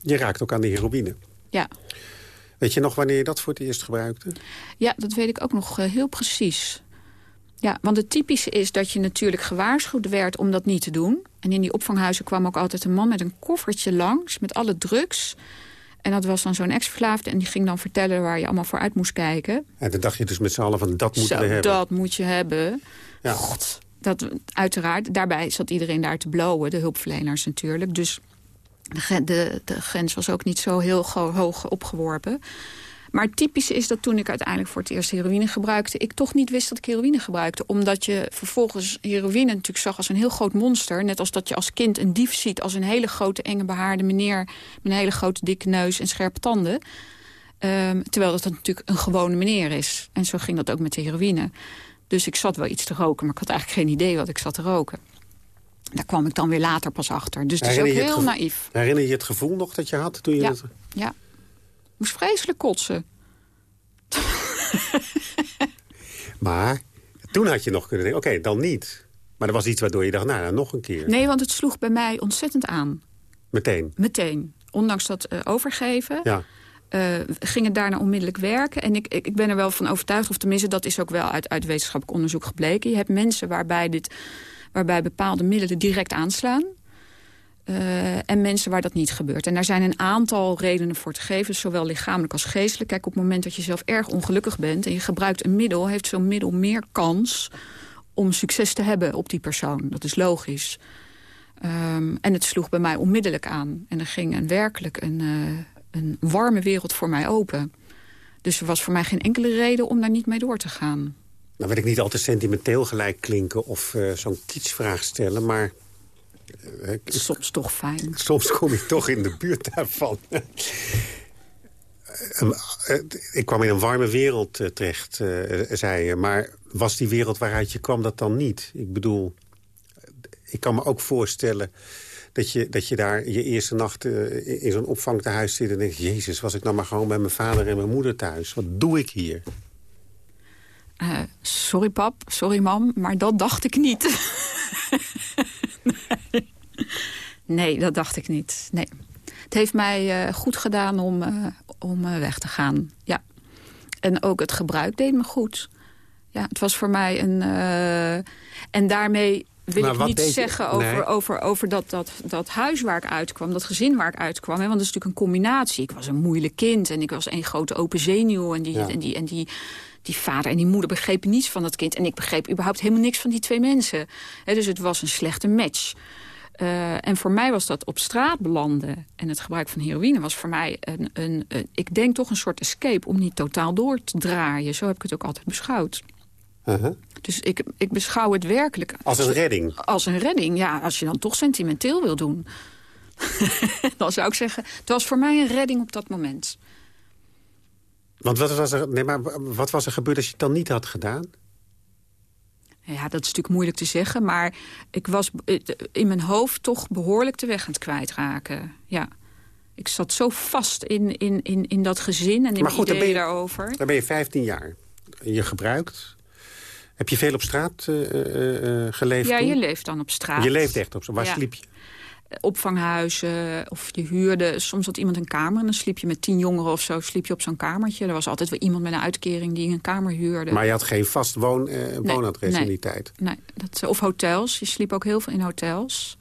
je raakt ook aan de heroïne. Ja. Weet je nog wanneer je dat voor het eerst gebruikte? Ja, dat weet ik ook nog eh, heel precies. Ja, want het typische is dat je natuurlijk gewaarschuwd werd om dat niet te doen. En in die opvanghuizen kwam ook altijd een man met een koffertje langs... met alle drugs. En dat was dan zo'n ex-verslaafde en die ging dan vertellen... waar je allemaal voor uit moest kijken. En dan dacht je dus met z'n allen van, dat moeten Zo, we hebben. dat moet je hebben. Ja. God, dat, uiteraard. Daarbij zat iedereen daar te blowen, de hulpverleners natuurlijk. Dus de, de, de grens was ook niet zo heel hoog opgeworpen. Maar het typische is dat toen ik uiteindelijk voor het eerst heroïne gebruikte... ik toch niet wist dat ik heroïne gebruikte. Omdat je vervolgens heroïne natuurlijk zag als een heel groot monster. Net als dat je als kind een dief ziet als een hele grote enge behaarde meneer... met een hele grote dikke neus en scherpe tanden. Ehm, terwijl dat natuurlijk een gewone meneer is. En zo ging dat ook met de heroïne. Dus ik zat wel iets te roken, maar ik had eigenlijk geen idee wat ik zat te roken. Daar kwam ik dan weer later pas achter. Dus het is ook heel naïef. Herinner je het gevoel nog dat je had toen je... Ja. dat- Ja. Moest vreselijk kotsen. Maar toen had je nog kunnen denken, oké, dan niet. Maar er was iets waardoor je dacht, nou, nou, nog een keer. Nee, want het sloeg bij mij ontzettend aan. Meteen. Meteen. Ondanks dat eh, overgeven. Ja. ging het daarna onmiddellijk werken. En ik, ik ik ben er wel van overtuigd, of tenminste dat is ook wel uit, uit wetenschappelijk onderzoek gebleken. Je hebt mensen waarbij, dit, waarbij bepaalde middelen direct aanslaan. Eh, en mensen waar dat niet gebeurt. En daar zijn een aantal redenen voor te geven, zowel lichamelijk als geestelijk. Kijk, op het moment dat je zelf erg ongelukkig bent en je gebruikt een middel, heeft zo'n middel meer kans om succes te hebben op die persoon. Dat is logisch. Ehm, en het sloeg bij mij onmiddellijk aan. En er ging een, werkelijk een, eh, een warme wereld voor mij open. Dus er was voor mij geen enkele reden om daar niet mee door te gaan. Nou wil ik niet al te sentimenteel gelijk klinken of eh, zo'n kietsvraag stellen, maar... Soms toch fijn. soms kom je toch in de buurt daarvan. Ehm, eh, ik kwam in een warme wereld eh, terecht, eh, zei je. Maar was die wereld waaruit je kwam dat dan niet? Ik bedoel, ik kan me ook voorstellen dat je, dat je daar je eerste nacht in zo'n opvangtehuis zit... en denkt, jezus, was ik nou maar gewoon bij mijn vader en mijn moeder thuis? Wat doe ik hier? Sorry pap, sorry mam, maar dat dacht ik niet. nee. dat dacht ik niet. Nee. Het heeft mij eh, goed gedaan om, eh, om eh, weg te gaan. Ja. En ook het gebruik deed me goed. Ja, het was voor mij een... en daarmee wil Maar ik niet zeggen over, Nee. over, over dat, dat, dat huis waar ik uitkwam, dat gezin waar ik uitkwam. Hè, want dat is natuurlijk een combinatie. Ik was een moeilijk kind en ik was een grote open zenuw. En die, Ja. en die, en die, die vader en die moeder begrepen niets van dat kind. En ik begreep überhaupt helemaal niks van die twee mensen. Hè, dus het was een slechte match. Eh, en voor mij was dat op straat belanden en het gebruik van heroïne was voor mij een, een, een, ik denk toch een soort escape om niet totaal door te draaien. Zo heb ik het ook altijd beschouwd. Uh-huh. Dus ik, ik beschouw het werkelijk Als een redding. als een redding. Ja, als je dan toch sentimenteel wil doen. dan zou ik zeggen, het was voor mij een redding op dat moment. Want wat was, er, nee, maar wat was er gebeurd als je het dan niet had gedaan? Ja, dat is natuurlijk moeilijk te zeggen, maar ik was eh, in mijn hoofd toch behoorlijk de weg aan het kwijtraken. Ja. Ik zat zo vast in, in, in, in dat gezin en in Maar goed, ideeën ben je- daarover. Dan ben je 15 jaar. Je gebruikt. Heb je veel op straat eh, eh, eh, geleefd Ja, toen? je leeft dan op straat. Je leeft echt op straat. Waar Ja. sliep je? opvanghuizen of je huurde. Soms had iemand een kamer en dan sliep je met tien jongeren of zo. Sliep je op zo'n kamertje. Er was altijd wel iemand met een uitkering die een kamer huurde. Maar je had geen vast woon, eh, woonadres nee. in die tijd. Nee, dat, of hotels. Je sliep ook heel veel in hotels.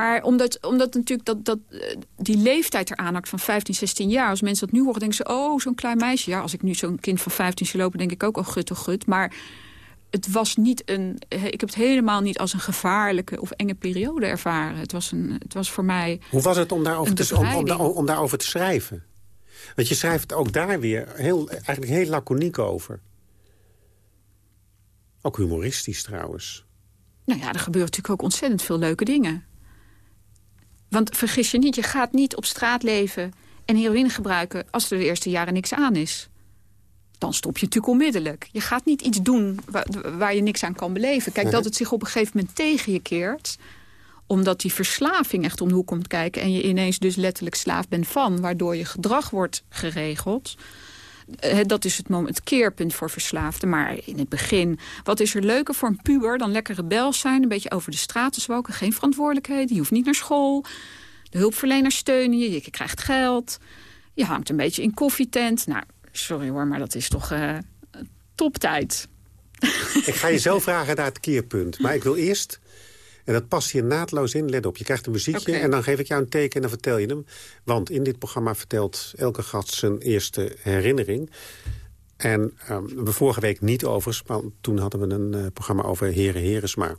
Maar omdat, omdat natuurlijk dat, dat, eh, die leeftijd eraan hangt van 15, 16 jaar... als mensen dat nu horen, denken ze... oh, zo'n klein meisje. Ja, als ik nu zo'n kind van 15 zie lopen, denk ik ook... oh, gut, oh, gut. Maar het was niet een... eh, Ik heb het helemaal niet als een gevaarlijke of enge periode ervaren. Het was, een, het was voor mij... Hoe was het om daarover, te, om, om, om daarover te schrijven? Want je schrijft ook daar weer heel, eigenlijk heel laconiek over. Ook humoristisch trouwens. Nou ja, er gebeuren natuurlijk ook ontzettend veel leuke dingen. Want vergis je niet, je gaat niet op straat leven en heroïne gebruiken... als er de eerste jaren niks aan is. Dan stop je natuurlijk onmiddellijk. Je gaat niet iets doen waar, waar je niks aan kan beleven. Kijk, dat het zich op een gegeven moment tegen je keert... omdat die verslaving echt om de hoek komt kijken... en je ineens dus letterlijk slaaf bent van... waardoor je gedrag wordt geregeld... Eh, dat is het, moment, het keerpunt voor verslaafden. Maar in het begin, wat is er leuker voor een puber... dan lekker rebels zijn, een beetje over de straten zwoken... geen verantwoordelijkheden, je hoeft niet naar school... de hulpverleners steunen je, je krijgt geld... je hangt een beetje in koffietent. Nou, sorry hoor, maar dat is toch eh, toptijd. Ik ga je zo vragen naar het keerpunt. Maar ik wil eerst, en dat past hier naadloos in, let op. Je krijgt een muziekje en dan geef ik jou een teken en dan vertel je hem. Want in dit programma vertelt elke gast zijn eerste herinnering. En ehm, we vorige week niet over, maar toen hadden we een eh, programma over Heren Heresma.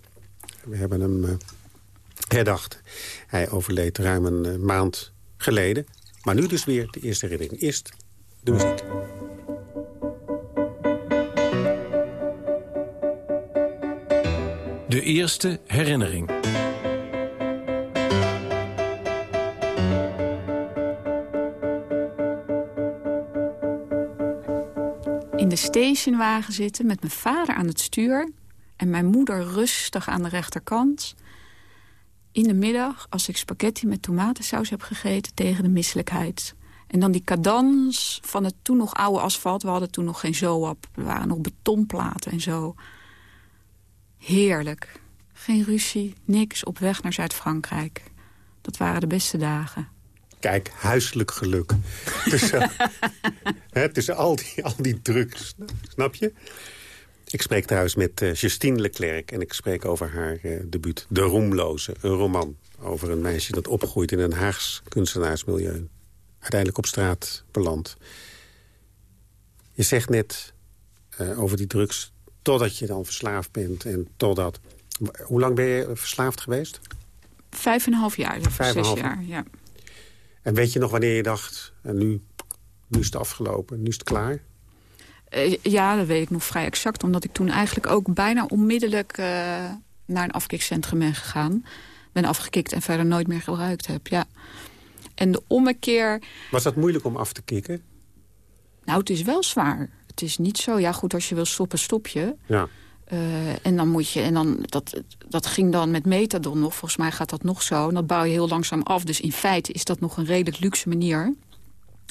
We hebben hem eh, herdacht. Hij overleed ruim een eh, maand geleden. Maar nu dus weer de eerste herinnering. Eerst de muziek. De eerste herinnering. in de stationwagen zitten met mijn vader aan het stuur... en mijn moeder rustig aan de rechterkant. In de middag, als ik spaghetti met tomatensaus heb gegeten... tegen de misselijkheid. En dan die cadans van het toen nog oude asfalt. We hadden toen nog geen zoap. Er waren nog betonplaten en zo. Heerlijk. Geen ruzie, niks, op weg naar Zuid-Frankrijk. Dat waren de beste dagen. Kijk, huiselijk geluk. tussen, hè, tussen al die, al die druk, snap je? Ik spreek trouwens met eh, Justine Leclerc en ik spreek over haar eh, debuut. De Roemloze, een roman over een meisje dat opgroeit in een Haags kunstenaarsmilieu. Uiteindelijk op straat belandt. Je zegt net eh, over die drugs, totdat je dan verslaafd bent en totdat... Hoe lang ben je verslaafd geweest? Vijf en een half jaar, of Vijf zes half jaar, ja. En weet je nog wanneer je dacht, en nu, nu is het afgelopen, nu is het klaar? Eh, ja, dat weet ik nog vrij exact. Omdat ik toen eigenlijk ook bijna onmiddellijk eh, naar een afkikcentrum ben gegaan. Ben afgekikt en verder nooit meer gebruikt heb, ja. En de ommekeer... Was dat moeilijk om af te kicken? Nou, het is wel zwaar. Het is niet zo, ja goed, als je wil stoppen, stop je. Ja. Eh, en dan moet je, en dan, dat, dat ging dan met metadon nog. Volgens mij gaat dat nog zo. En dat bouw je heel langzaam af. Dus in feite is dat nog een redelijk luxe manier.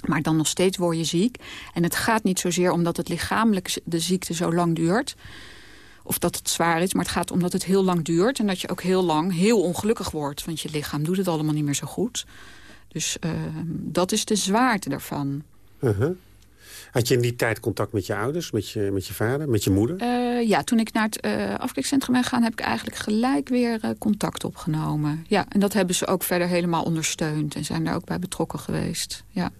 Maar dan nog steeds word je ziek. En het gaat niet zozeer omdat het lichamelijk de ziekte zo lang duurt. Of dat het zwaar is. Maar het gaat omdat het heel lang duurt. En dat je ook heel lang heel ongelukkig wordt. Want je lichaam doet het allemaal niet meer zo goed. Dus uh, dat is de zwaarte daarvan. Uh -huh. Had je in die tijd contact met je ouders, met je, met je vader, met je moeder? Uh, ja, toen ik naar het uh, ben gegaan... heb ik eigenlijk gelijk weer uh, contact opgenomen. Ja, en dat hebben ze ook verder helemaal ondersteund. En zijn daar ook bij betrokken geweest. Ja.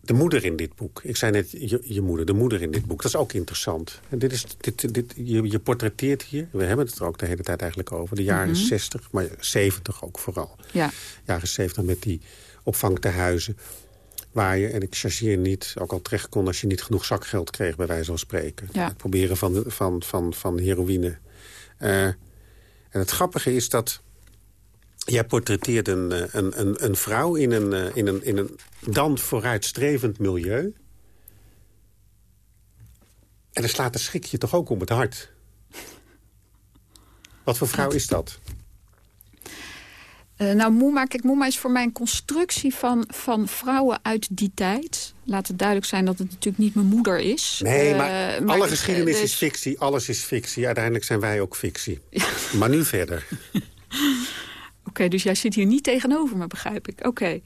De moeder in dit boek. Ik zei net je, je, moeder, de moeder in dit boek. Dat is ook interessant. En dit is, dit, dit, je, je portretteert hier, we hebben het er ook de hele tijd eigenlijk over... de jaren mm -hmm. 60, maar 70 ook vooral. Ja. Jaren 70 met die opvangtehuizen waar je, en ik chargeer niet, ook al terecht kon... als je niet genoeg zakgeld kreeg, bij wijze van spreken. Ja. Het proberen van, van, van, van heroïne. Uh, en het grappige is dat... Jij portretteert een, een, een, een vrouw in een, in, een, in een dan vooruitstrevend milieu. En dan slaat de schrik je toch ook om het hart. Wat voor vrouw is dat? Uh, nou, Moema, kijk, Moema is voor mij een constructie van, van vrouwen uit die tijd. Laat het duidelijk zijn dat het natuurlijk niet mijn moeder is. Nee, maar, uh, alle geschiedenis is dus- fictie, alles is fictie. Uiteindelijk zijn wij ook fictie. Maar nu verder. Oké, dus jij zit hier niet tegenover me, begrijp ik. Oké.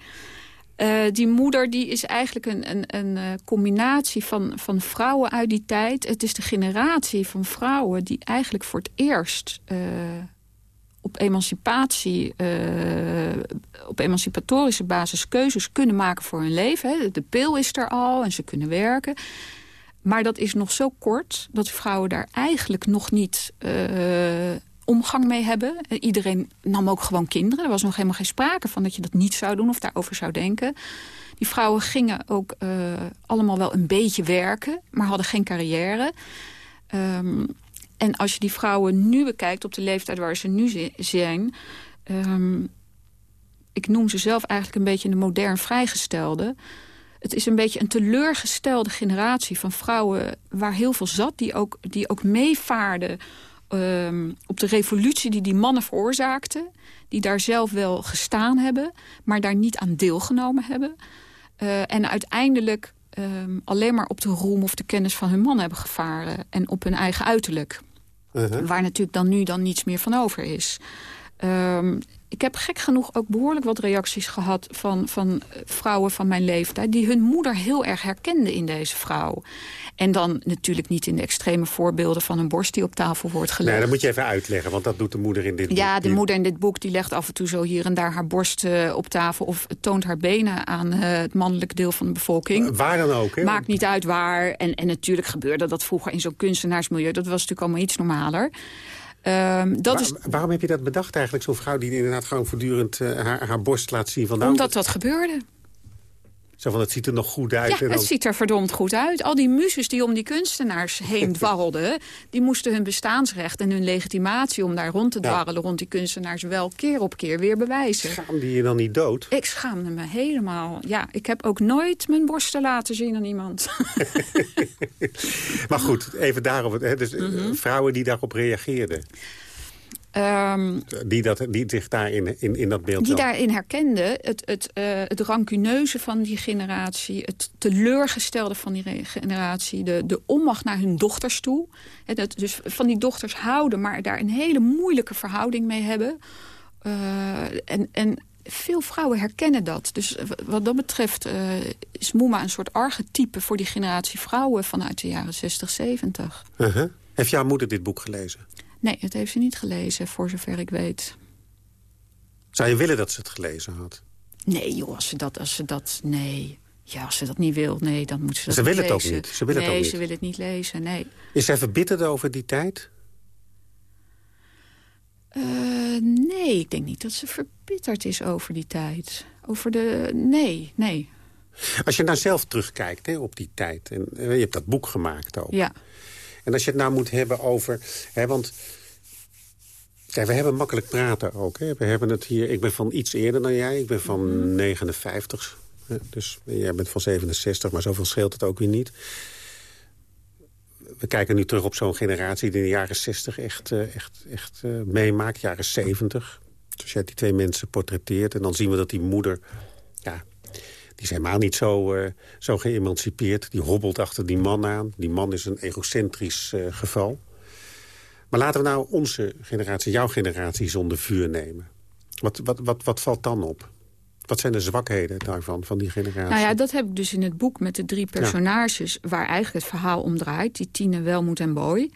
Uh, die moeder die is eigenlijk een, een, een combinatie van, van vrouwen uit die tijd. Het is de generatie van vrouwen die eigenlijk voor het eerst op emancipatie, uh, op emancipatorische basis keuzes kunnen maken voor hun leven. Hè. De pil is er al en ze kunnen werken. Maar dat is nog zo kort dat vrouwen daar eigenlijk nog niet uh, omgang mee hebben. Iedereen nam ook gewoon kinderen. Er was nog helemaal geen sprake van dat je dat niet zou doen of daarover zou denken. Die vrouwen gingen ook uh, allemaal wel een beetje werken, maar hadden geen carrière. Um, en als je die vrouwen nu bekijkt op de leeftijd waar ze nu zijn... Um, ik noem ze zelf eigenlijk een beetje de modern vrijgestelde. Het is een beetje een teleurgestelde generatie van vrouwen... waar heel veel zat, die ook, die ook meevaarden um, op de revolutie die die mannen veroorzaakten. Die daar zelf wel gestaan hebben, maar daar niet aan deelgenomen hebben. Uh, en uiteindelijk um, alleen maar op de roem of de kennis van hun man hebben gevaren... en op hun eigen uiterlijk. Uh-huh. Waar natuurlijk dan nu dan niets meer van over is. Um, ik heb gek genoeg ook behoorlijk wat reacties gehad van, van vrouwen van mijn leeftijd... die hun moeder heel erg herkenden in deze vrouw. En dan natuurlijk niet in de extreme voorbeelden van een borst die op tafel wordt gelegd. Nee, dat moet je even uitleggen, want dat doet de moeder in dit boek. Ja, de moeder in dit boek die legt af en toe zo hier en daar haar borst uh, op tafel... of toont haar benen aan uh, het mannelijke deel van de bevolking. Uh, waar dan ook, hè? Maakt niet uit waar. En, en natuurlijk gebeurde dat vroeger in zo'n kunstenaarsmilieu. Dat was natuurlijk allemaal iets normaler. Um, dat Waar, is... Waarom heb je dat bedacht eigenlijk? Zo'n vrouw die inderdaad gewoon voortdurend uh, haar, haar borst laat zien. Van, nou, Omdat dat gebeurde. Zo van, het ziet er nog goed uit. Ja, en dan... het ziet er verdomd goed uit. Al die muzes die om die kunstenaars heen dwarrelden... die moesten hun bestaansrecht en hun legitimatie om daar rond te dwarrelen... Ja. rond die kunstenaars wel keer op keer weer bewijzen. Schaamde je dan niet dood? Ik schaamde me helemaal. Ja, ik heb ook nooit mijn borsten laten zien aan iemand. maar goed, even daarop. Hè, dus, mm -hmm. Vrouwen die daarop reageerden. Um, die, dat, die zich daarin in, in dat beeld Die daarin herkende, het, het, uh, het rancuneuze van die generatie... het teleurgestelde van die generatie... de, de onmacht naar hun dochters toe. Dat, dus van die dochters houden, maar daar een hele moeilijke verhouding mee hebben. Uh, en, en veel vrouwen herkennen dat. Dus wat dat betreft uh, is Moema een soort archetype... voor die generatie vrouwen vanuit de jaren 60, 70. Uh -huh. Heeft jouw moeder dit boek gelezen? Nee, dat heeft ze niet gelezen, voor zover ik weet. Zou je willen dat ze het gelezen had? Nee, joh, als ze dat... Als ze dat nee. Ja, als ze dat niet wil, nee, dan moet ze dat ze niet wil lezen. het ook niet. Ze wil nee, het ook niet. ze wil het niet lezen, nee. Is zij verbitterd over die tijd? Uh, nee, ik denk niet dat ze verbitterd is over die tijd. Over de... Nee, nee. Als je nou zelf terugkijkt hè, op die tijd... en je hebt dat boek gemaakt ook... Ja. En als je het nou moet hebben over... Hè, want kijk, we hebben makkelijk praten ook. Hè. We hebben het hier... Ik ben van iets eerder dan jij. Ik ben van mm. 59. Hè, dus jij bent van 67, maar zoveel scheelt het ook weer niet. We kijken nu terug op zo'n generatie die in de jaren 60 echt, uh, echt, echt uh, meemaakt. Jaren 70. Dus jij die twee mensen portretteert. En dan zien we dat die moeder... Die is helemaal niet zo, uh, zo geëmancipeerd. Die hobbelt achter die man aan. Die man is een egocentrisch uh, geval. Maar laten we nou onze generatie, jouw generatie, zonder vuur nemen. Wat, wat, wat, wat valt dan op? Wat zijn de zwakheden daarvan, van die generatie? Nou ja, dat heb ik dus in het boek met de drie personages... Ja. waar eigenlijk het verhaal om draait. Die Tine, Welmoed en Boy.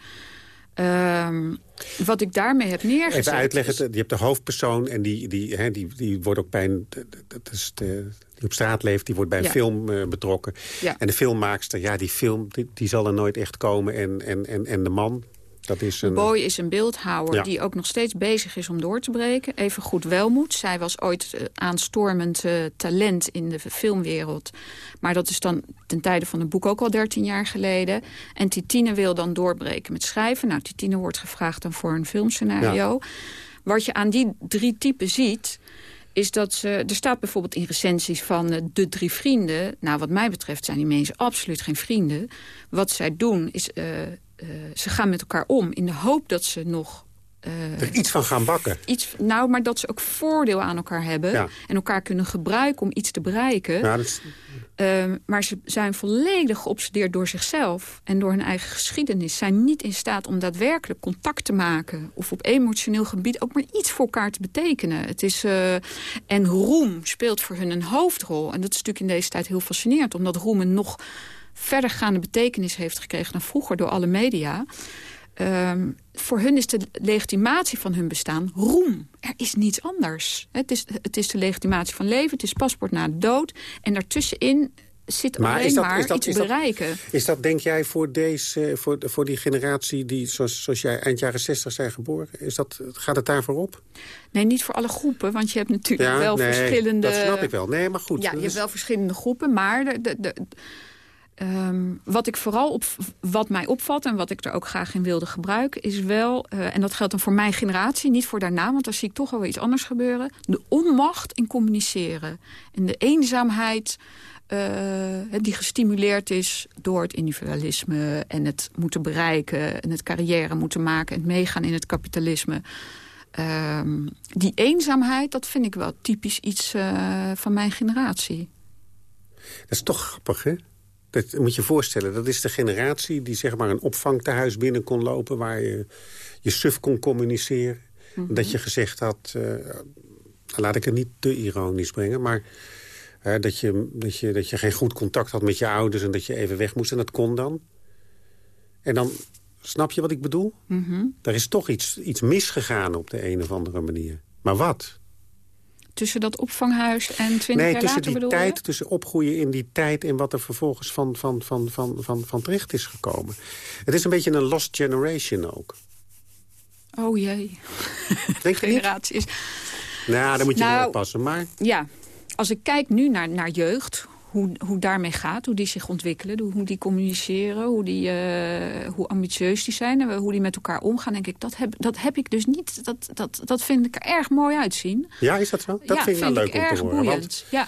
Um, wat ik daarmee heb neergezet... Even uitleggen, je hebt de hoofdpersoon en die, die, hè, die, die wordt ook bij een... Dat is de, die op straat leeft, die wordt bij een ja. film uh, betrokken. Ja. En de filmmaakster, ja, die film die, die, zal er nooit echt komen. En, en, en, en de man, dat is een... Boy is een beeldhouwer ja. die ook nog steeds bezig is om door te breken. Even goed welmoed. Zij was ooit uh, aanstormend uh, talent in de filmwereld. Maar dat is dan ten tijde van het boek ook al 13 jaar geleden. En Titine wil dan doorbreken met schrijven. Nou, Titine wordt gevraagd dan voor een filmscenario. Ja. Wat je aan die drie typen ziet is dat ze... Er staat bijvoorbeeld in recensies van uh, de drie vrienden... nou, wat mij betreft zijn die mensen absoluut geen vrienden. Wat zij doen is... Uh, uh, ze gaan met elkaar om in de hoop dat ze nog eh, er iets van gaan bakken. Iets, nou, maar dat ze ook voordeel aan elkaar hebben. Ja. En elkaar kunnen gebruiken om iets te bereiken. Ja, dat is- Ehm, maar ze zijn volledig geobsedeerd door zichzelf en door hun eigen geschiedenis. Zijn niet in staat om daadwerkelijk contact te maken. Of op emotioneel gebied ook maar iets voor elkaar te betekenen. Het is, eh, en roem speelt voor hun een hoofdrol. En dat is natuurlijk in deze tijd heel fascinerend. Omdat roem een nog verdergaande betekenis heeft gekregen dan vroeger door alle media. Ehm, voor hun is de legitimatie van hun bestaan roem. Er is niets anders. Het is, het is de legitimatie van leven, het is paspoort na de dood. En daartussenin zit Maar alleen dat- maar is dat- iets is dat- bereiken. Is dat, denk jij, voor, deze, voor, voor die generatie die, zoals, zoals jij, eind jaren 60 zijn geboren? Is dat, gaat het daarvoor op? Nee, niet voor alle groepen, want je hebt natuurlijk wel nee, verschillende... dat snap ik wel. Nee, maar goed. Ja, je dat hebt wel verschillende groepen, maar de, de, de- ehm, wat ik vooral op, wat mij opvalt en wat ik er ook graag in wilde gebruiken, is wel, eh, en dat geldt dan voor mijn generatie, niet voor daarna, want daar zie ik toch wel iets anders gebeuren. De onmacht in communiceren en de eenzaamheid. eh, die gestimuleerd is door het individualisme en het moeten bereiken en het carrière moeten maken en het meegaan in het kapitalisme. Ehm, die eenzaamheid, dat vind ik wel typisch iets eh, van mijn generatie. Dat is toch grappig, hè? Dat moet je je voorstellen. Dat is de generatie die zeg maar een opvangtehuis binnen kon lopen... waar je je suf kon communiceren. Mhm. Dat je gezegd had... eh, laat ik het niet te ironisch brengen... maar dat, je, dat, je, dat je geen goed contact had met je ouders... en dat je even weg moest en dat kon dan. En dan... Snap je wat ik bedoel? Mhm. Er is toch iets, iets misgegaan op de een of andere manier. Maar wat? Tussen dat opvanghuis en twintig Nee, jaar tussen later die bedoel tijd, je? tussen opgroeien in die tijd... en wat er vervolgens van, van, van, van, van, van, terecht is gekomen. Het is een beetje een lost generation ook. Oh jee, Denk je niet? generatie is... Nou, daar moet je Nou- mee oppassen. Maar Ja, als ik kijk nu naar, naar jeugd, hoe, hoe daarmee gaat, hoe die zich ontwikkelen, hoe, die communiceren, hoe, die, eh, hoe ambitieus die zijn en hoe die met elkaar omgaan, denk ik, dat heb, dat heb ik dus niet. Dat, dat, dat vind ik er erg mooi uitzien. ja, is dat zo? Dat ja, vind ik nou leuk om te horen. boeiend. Want, Ja,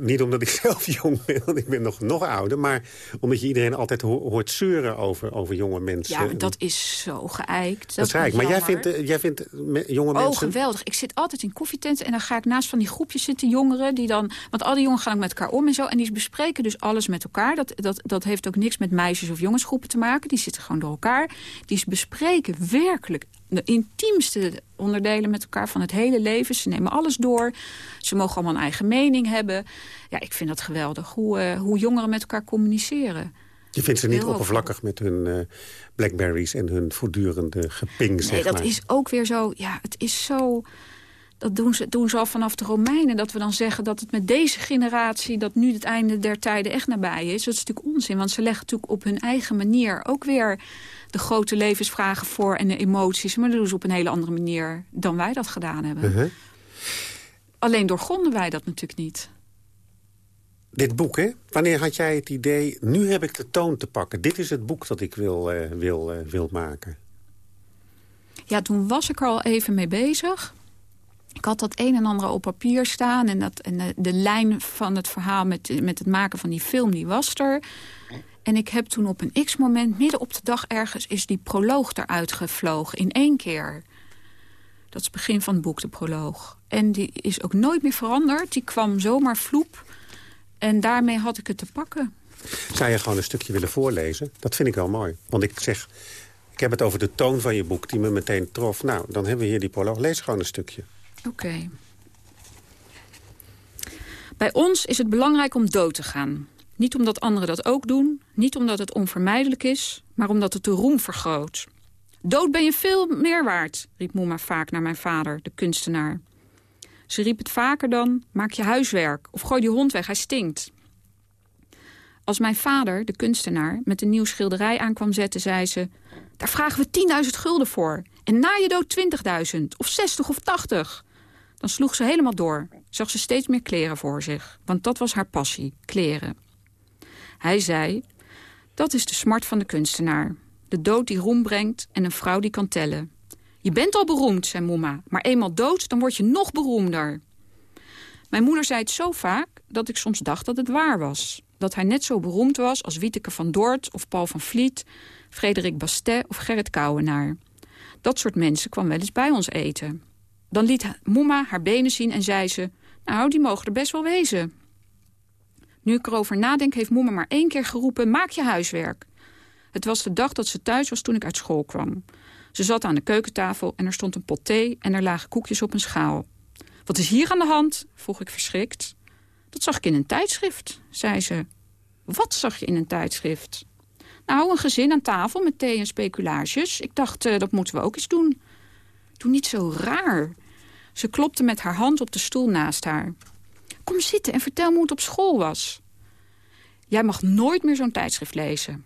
niet omdat ik zelf jong ben, want ik ben nog, nog ouder... maar omdat je iedereen altijd ho- hoort zeuren over, over jonge mensen. ja, dat is zo geëikt. dat is rijk. Maar jij vindt, eh, jij vindt eh, me- jonge Oh, mensen... geweldig. Ik zit altijd in koffietenten en dan ga ik naast van die groepjes zitten, jongeren. Die dan, want al die jongeren gaan ook met elkaar om en zo. En die bespreken dus alles met elkaar. Dat, dat, dat heeft ook niks met meisjes- of jongensgroepen te maken. Die zitten gewoon door elkaar. Die bespreken werkelijk de intiemste onderdelen met elkaar van het hele leven. Ze nemen alles door. Ze mogen allemaal een eigen mening hebben. Ja, ik vind dat geweldig. Hoe, eh, hoe jongeren met elkaar communiceren. Je vindt ze niet Heel oppervlakkig met hun eh, Blackberries... en hun voortdurende geping, Nee, zeg dat maar. is ook weer zo... Ja, het is zo... Dat doen ze, doen ze al vanaf de Romeinen. Dat we dan zeggen dat het met deze generatie... dat nu het einde der tijden echt nabij is. Dat is natuurlijk onzin. Want ze leggen natuurlijk op hun eigen manier... ook weer de grote levensvragen voor en de emoties. Maar dat doen ze op een hele andere manier... dan wij dat gedaan hebben. Uh-huh. Alleen doorgronden wij dat natuurlijk niet. Dit boek, hè? Wanneer had jij het idee... nu heb ik de toon te pakken. Dit is het boek dat ik wil, eh, wil, eh, wil maken. Ja, toen was ik er al even mee bezig. Ik had dat een en ander op papier staan. En, dat, en de, de lijn van het verhaal met, met het maken van die film, die was er. En ik heb toen op een x-moment, midden op de dag ergens... is die proloog eruit gevlogen in één keer. Dat is het begin van het boek, de proloog. En die is ook nooit meer veranderd. Die kwam zomaar vloep. En daarmee had ik het te pakken. Zou je gewoon een stukje willen voorlezen? Dat vind ik wel mooi. Want ik zeg, ik heb het over de toon van je boek die me meteen trof. Nou, dan hebben we hier die proloog. Lees gewoon een stukje. Oké. Bij ons is het belangrijk om dood te gaan. Niet omdat anderen dat ook doen, niet omdat het onvermijdelijk is... maar omdat het de roem vergroot. Dood ben je veel meer waard, riep Moema vaak naar mijn vader, de kunstenaar. Ze riep het vaker dan, maak je huiswerk of gooi die hond weg, hij stinkt. Als mijn vader, de kunstenaar, met een nieuw schilderij aan kwam zetten, zei ze... daar vragen we 10.000 gulden voor. En na je dood 20.000, of 60 of 80. Dan sloeg ze helemaal door. Zag ze steeds meer kleren voor zich. Want dat was haar passie, kleren. Hij zei, dat is de smart van de kunstenaar. De dood die roem brengt en een vrouw die kan tellen. Je bent al beroemd, zei Moma. Maar eenmaal dood, dan word je nog beroemder. Mijn moeder zei het zo vaak dat ik soms dacht dat het waar was. Dat hij net zo beroemd was als Wieteke van Dort of Paul van Vliet... Frederik Bastet of Gerrit Kouwenaar. Dat soort mensen kwam wel eens bij ons eten. Dan liet Moema haar benen zien en zei ze... nou, die mogen er best wel wezen. Nu ik erover nadenk, heeft Moema maar één keer geroepen... maak je huiswerk. Het was de dag dat ze thuis was toen ik uit school kwam. Ze zat aan de keukentafel en er stond een pot thee... en er lagen koekjes op een schaal. Wat is hier aan de hand? vroeg ik verschrikt. Dat zag ik in een tijdschrift, zei ze. Wat zag je in een tijdschrift? Nou, een gezin aan tafel met thee en speculaasjes. Ik dacht, uh, dat moeten we ook eens doen. Doe niet zo raar. Ze klopte met haar hand op de stoel naast haar. Kom zitten en vertel me hoe het op school was. Jij mag nooit meer zo'n tijdschrift lezen.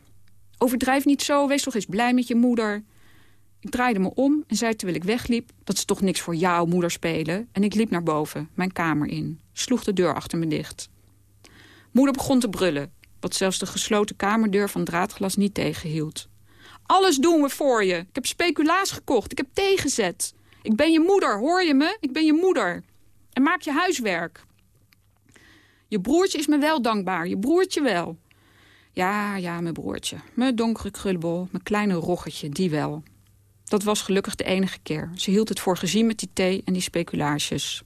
Overdrijf niet zo, wees toch eens blij met je moeder. Ik draaide me om en zei terwijl ik wegliep... dat is toch niks voor jou, moeder, spelen. En ik liep naar boven, mijn kamer in. Sloeg de deur achter me dicht. Moeder begon te brullen, wat zelfs de gesloten kamerdeur van draadglas niet tegenhield. Alles doen we voor je. Ik heb speculaas gekocht, ik heb thee gezet. Ik ben je moeder, hoor je me? Ik ben je moeder. En maak je huiswerk. Je broertje is me wel dankbaar, je broertje wel. Ja, ja, mijn broertje. Mijn donkere krullebol, mijn kleine roggetje, die wel. Dat was gelukkig de enige keer. Ze hield het voor gezien met die thee en die speculaasjes.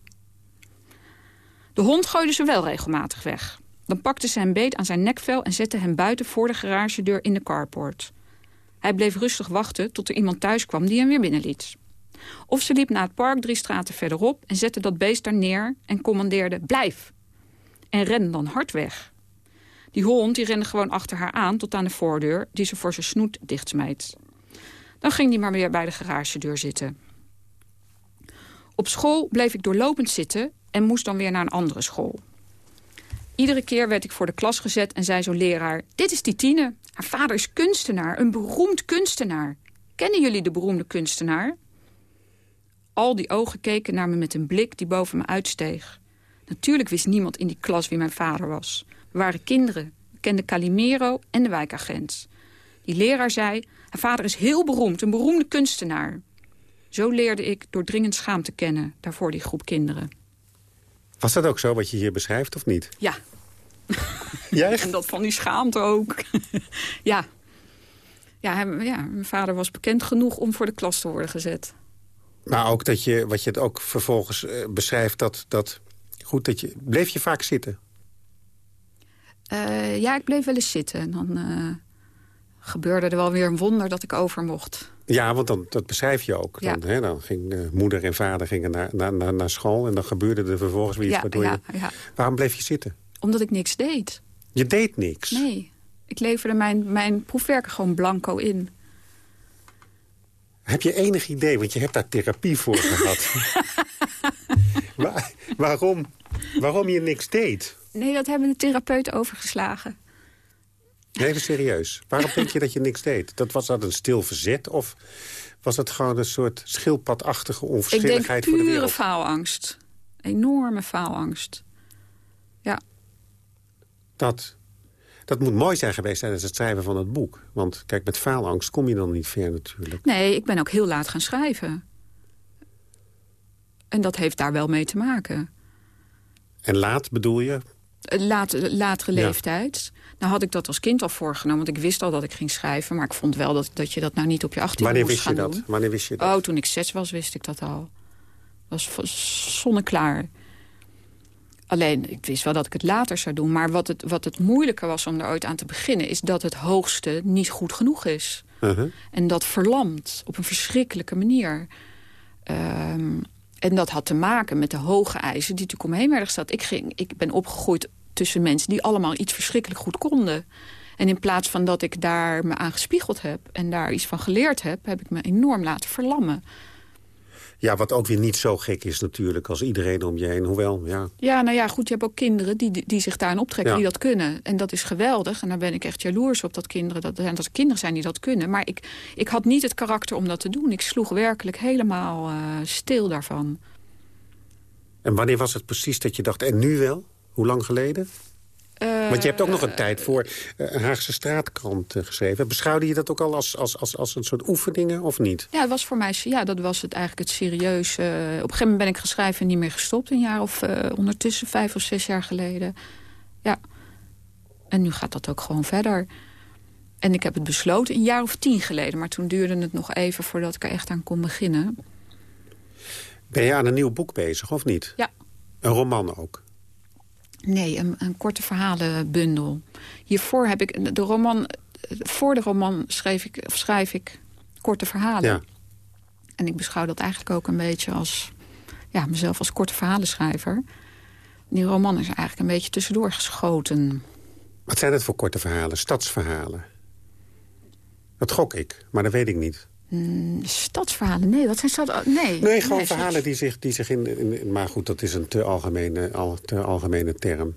De hond gooide ze wel regelmatig weg. Dan pakte ze hem beet aan zijn nekvel en zette hem buiten voor de garagedeur in de carport. Hij bleef rustig wachten tot er iemand thuis kwam die hem weer binnenliet. Of ze liep naar het park drie straten verderop en zette dat beest daar neer en commandeerde blijf. En rende dan hard weg. Die hond die rende gewoon achter haar aan tot aan de voordeur die ze voor zijn snoet dichtsmeet. Dan ging hij maar weer bij de garagedeur zitten. Op school bleef ik doorlopend zitten en moest dan weer naar een andere school. Iedere keer werd ik voor de klas gezet en zei zo'n leraar... dit is Titine, haar vader is kunstenaar, een beroemd kunstenaar. Kennen jullie de beroemde kunstenaar? Al die ogen keken naar me met een blik die boven me uitsteeg. Natuurlijk wist niemand in die klas wie mijn vader was. We waren kinderen, we kenden Calimero en de wijkagent. Die leraar zei, haar vader is heel beroemd, een beroemde kunstenaar. Zo leerde ik doordringend schaamte kennen, daarvoor die groep kinderen. Was dat ook zo wat je hier beschrijft, of niet? Ja. Ja, en dat van die schaamte ook. ja. Ja, hij, ja, mijn vader was bekend genoeg om voor de klas te worden gezet. Maar ook dat je, wat je het ook vervolgens uh, beschrijft, dat, dat, goed, dat je, bleef je vaak zitten? Uh, ja, ik bleef wel eens zitten. En dan uh, gebeurde er wel weer een wonder dat ik over mocht. Ja, want dan, dat beschrijf je ook. Dan, ja. hè, dan ging uh, moeder en vader gingen naar, naar, naar, naar, school... en dan gebeurde er vervolgens weer iets. Ja, waardoor ja, je... ja. Waarom bleef je zitten? Omdat ik niks deed. Je deed niks? Nee. Ik leverde mijn, mijn proefwerken gewoon blanco in. Heb je enig idee, want je hebt daar therapie voor gehad... Waar, waarom, waarom je niks deed? Nee, dat hebben de therapeuten overgeslagen. Even serieus. Waarom denk je dat je niks deed? Dat was dat een stil verzet of was het gewoon een soort schildpadachtige onverschilligheid voor de pure wereld? faalangst. Enorme faalangst. Ja. Dat, dat moet mooi zijn geweest tijdens het schrijven van het boek. Want kijk, met faalangst kom je dan niet ver natuurlijk. Nee, ik ben ook heel laat gaan schrijven. En dat heeft daar wel mee te maken. En laat bedoel je? Laat, latere Ja. leeftijd. Nou had ik dat als kind al voorgenomen, want ik wist al dat ik ging schrijven. Maar ik vond wel dat, dat je dat nou niet op je 18 Wanneer moest wist je dat? doen. Wanneer wist je dat? Oh, toen ik zes was, wist ik dat al. was zonneklaar. Alleen, ik wist wel dat ik het later zou doen. Maar wat het, wat het moeilijke was om er ooit aan te beginnen... is dat het hoogste niet goed genoeg is. Uh-huh. En dat verlamt op een verschrikkelijke manier. Ehm, en dat had te maken met de hoge eisen die natuurlijk omheen werden gesteld. Ik, ging, ik ben opgegroeid tussen mensen die allemaal iets verschrikkelijk goed konden. En in plaats van dat ik daar me aan gespiegeld heb... en daar iets van geleerd heb, heb ik me enorm laten verlammen. Ja, wat ook weer niet zo gek is natuurlijk als iedereen om je heen. Hoewel, ja. Ja, nou ja, goed, je hebt ook kinderen die, die, zich daarin optrekken, Ja. die dat kunnen. En dat is geweldig. En daar ben ik echt jaloers op dat kinderen dat, dat er kinderen zijn die dat kunnen. Maar ik, ik had niet het karakter om dat te doen. Ik sloeg werkelijk helemaal eh, stil daarvan. En wanneer was het precies dat je dacht, en nu wel? Hoe lang geleden? Eh, Want je hebt ook nog een tijd voor eh, een Haagse straatkrant eh, geschreven. Beschouwde je dat ook al als, als, als, als een soort oefeningen of niet? Ja, het was voor mij, ja, dat was het eigenlijk het serieus. eh, op een gegeven moment ben ik geschreven en niet meer gestopt. Een jaar of ondertussen, vijf of zes jaar geleden. Ja. En nu gaat dat ook gewoon verder. En ik heb het besloten een jaar of tien geleden. Maar toen duurde het nog even voordat ik er echt aan kon beginnen. Ben je aan een nieuw boek bezig, of niet? Ja. Een roman ook? Nee, een, een korte verhalenbundel. Hiervoor heb ik de roman... Voor de roman schreef ik, of schrijf ik korte verhalen. Ja. En ik beschouw dat eigenlijk ook een beetje als... Ja, mezelf als korte verhalenschrijver. Die roman is eigenlijk een beetje tussendoor geschoten. Wat zijn het voor korte verhalen? Stadsverhalen? Dat gok ik, maar dat weet ik niet. Mm, stadsverhalen? Nee, wat zijn stad... Nee, Nee, gewoon nee, verhalen die zich, die zich in, in... Maar goed, dat is een te algemene, al, te algemene term.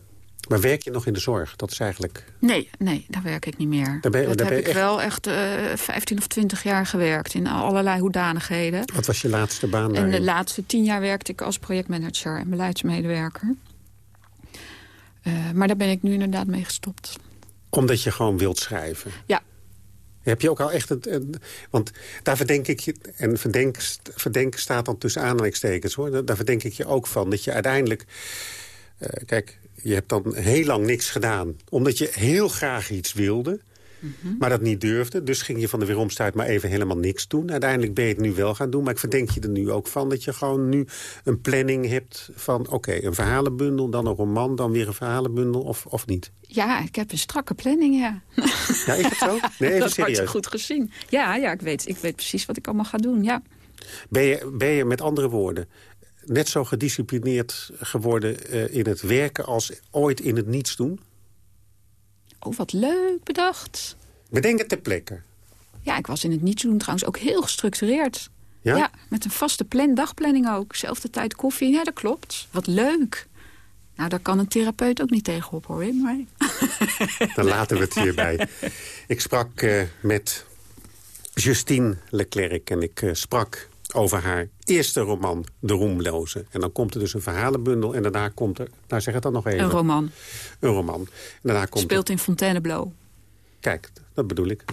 Maar werk je nog in de zorg? Dat is eigenlijk... Nee, nee, daar werk ik niet meer. Daar ben je- dat daar heb ben ik wel echt eh 15 of 20 jaar gewerkt. In allerlei hoedanigheden. Wat was je laatste baan En daarin? de laatste tien jaar werkte ik als projectmanager en beleidsmedewerker. Eh, maar daar ben ik nu inderdaad mee gestopt. Omdat je gewoon wilt schrijven? Ja. Heb je ook al echt een... want daar verdenk ik je... En verdenk, verdenk staat dan tussen aanhalingstekens, hoor. Daar- Daar verdenk ik je ook van. Dat je uiteindelijk... eh, kijk, je hebt dan heel lang niks gedaan. Omdat je heel graag iets wilde. Maar dat niet durfde. Dus ging je van de weeromstuit maar even helemaal niks doen. Uiteindelijk ben je het nu wel gaan doen. Maar ik verdenk je er nu ook van dat je gewoon nu een planning hebt van... oké, een verhalenbundel, dan een roman, dan weer een verhalenbundel of, of niet. Ja, ik heb een strakke planning, ja. Ja, is het zo? Nee, even dat had je goed gezien. Ja, ja ik, weet, ik weet precies wat ik allemaal ga doen, ja. Ben je, ben je met andere woorden net zo gedisciplineerd geworden eh, in het werken... als ooit in het niets doen? Oh, wat leuk bedacht. Bedenk het ter plekke. Ja, ik was in het niets doen trouwens ook heel gestructureerd. Ja? met een vaste plan, dagplanning ook. Zelfde tijd koffie, ja, dat klopt. Wat leuk. Nou, daar kan een therapeut ook niet tegenop, hoor. Maar... Dan laten we het hierbij. Ik sprak eh, met Justine Leclerc en ik eh, sprak over haar eerste roman, De Roemloze. En dan komt er dus een verhalenbundel en daarna komt er... Nou, zeg het dan nog even. Een roman. Een roman. En daarna komt er- Speelt in Fontainebleau. Kijk, dat bedoel ik.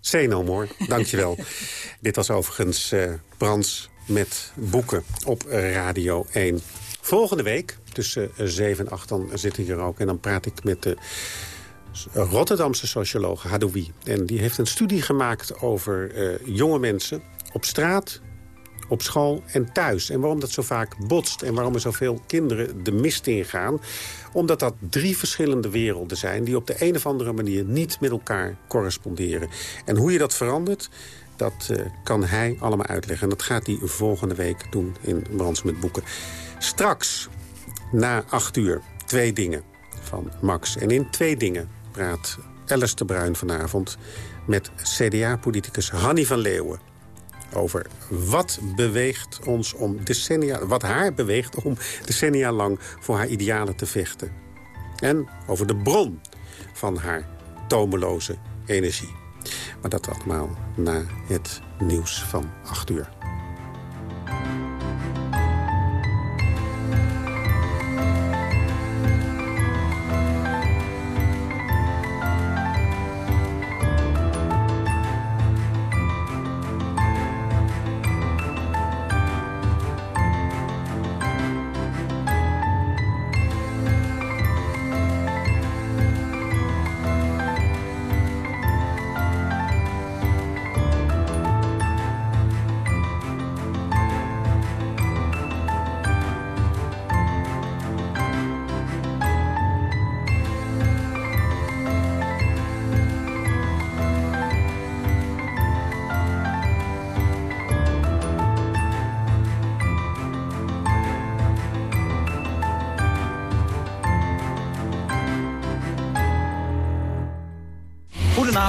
Say no more. Dankjewel. Dit was overigens eh Brands met boeken op Radio 1. Volgende week, tussen 7 en 8, dan zit ik hier ook. En dan praat ik met de Rotterdamse socioloog Hadoui. En die heeft een studie gemaakt over eh, jonge mensen op straat, op school en thuis. En waarom dat zo vaak botst en waarom er zoveel kinderen de mist ingaan. Omdat dat drie verschillende werelden zijn... die op de een of andere manier niet met elkaar corresponderen. En hoe je dat verandert, dat eh, kan hij allemaal uitleggen. En dat gaat hij volgende week doen in Brands met Boeken. Straks, na acht uur, twee dingen van Max. En in twee dingen praat Alice de Bruin vanavond... met CDA-politicus Hanny van Leeuwen over wat beweegt ons om decennia... wat haar beweegt om decennia lang voor haar idealen te vechten. En over de bron van haar tomeloze energie. Maar dat allemaal na het nieuws van 8 uur.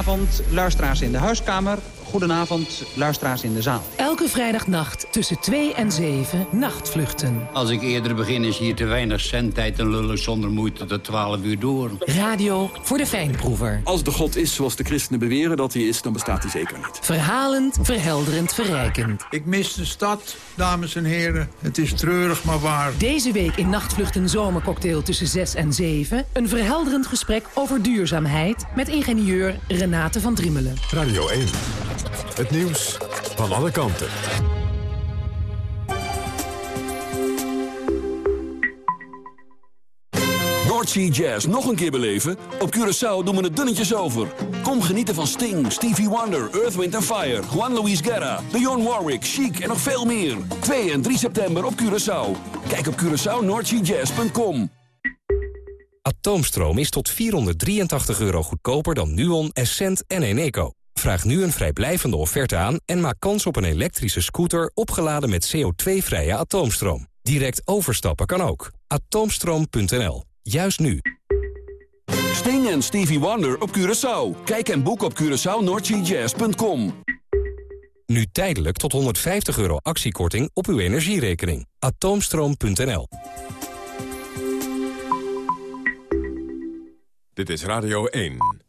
Goedenavond, luisteraars in de huiskamer. Goedenavond, luisteraars in de zaal. Elke vrijdagnacht tussen 2 en 7 nachtvluchten. Als ik eerder begin is hier te weinig zendtijd en lullen zonder moeite tot 12 uur door. Radio voor de fijnproever. Als de God is zoals de christenen beweren dat hij is, dan bestaat hij zeker niet. Verhalend, verhelderend, verrijkend. Ik mis de stad, dames en heren. Het is treurig, maar waar. Deze week in Nachtvluchten Zomercocktail tussen 6 en 7... een verhelderend gesprek over duurzaamheid... met ingenieur Renate van Driemelen. Radio 1. Het nieuws van alle kanten. North Sea Jazz nog een keer beleven? Op Curaçao doen we het dunnetjes over. Kom genieten van Sting, Stevie Wonder, Earth, Wind Fire... Juan Luis Guerra, Dionne Warwick, Chic en nog veel meer. 2 en 3 september op Curaçao. Kijk op CuraçaoNorthSeaJazz.com. Atoomstroom is tot 483 euro goedkoper dan Nuon, Essent en Eneco. Vraag nu een vrijblijvende offerte aan en maak kans op een elektrische scooter opgeladen met CO2-vrije atoomstroom. Direct overstappen kan ook. Atoomstroom.nl. Juist nu. Sting en Stevie Wonder op Curaçao. Kijk en boek op CuraçaoNordGJazz.com. Nu tijdelijk tot 150 euro actiekorting op uw energierekening. Atoomstroom.nl. Dit is Radio 1.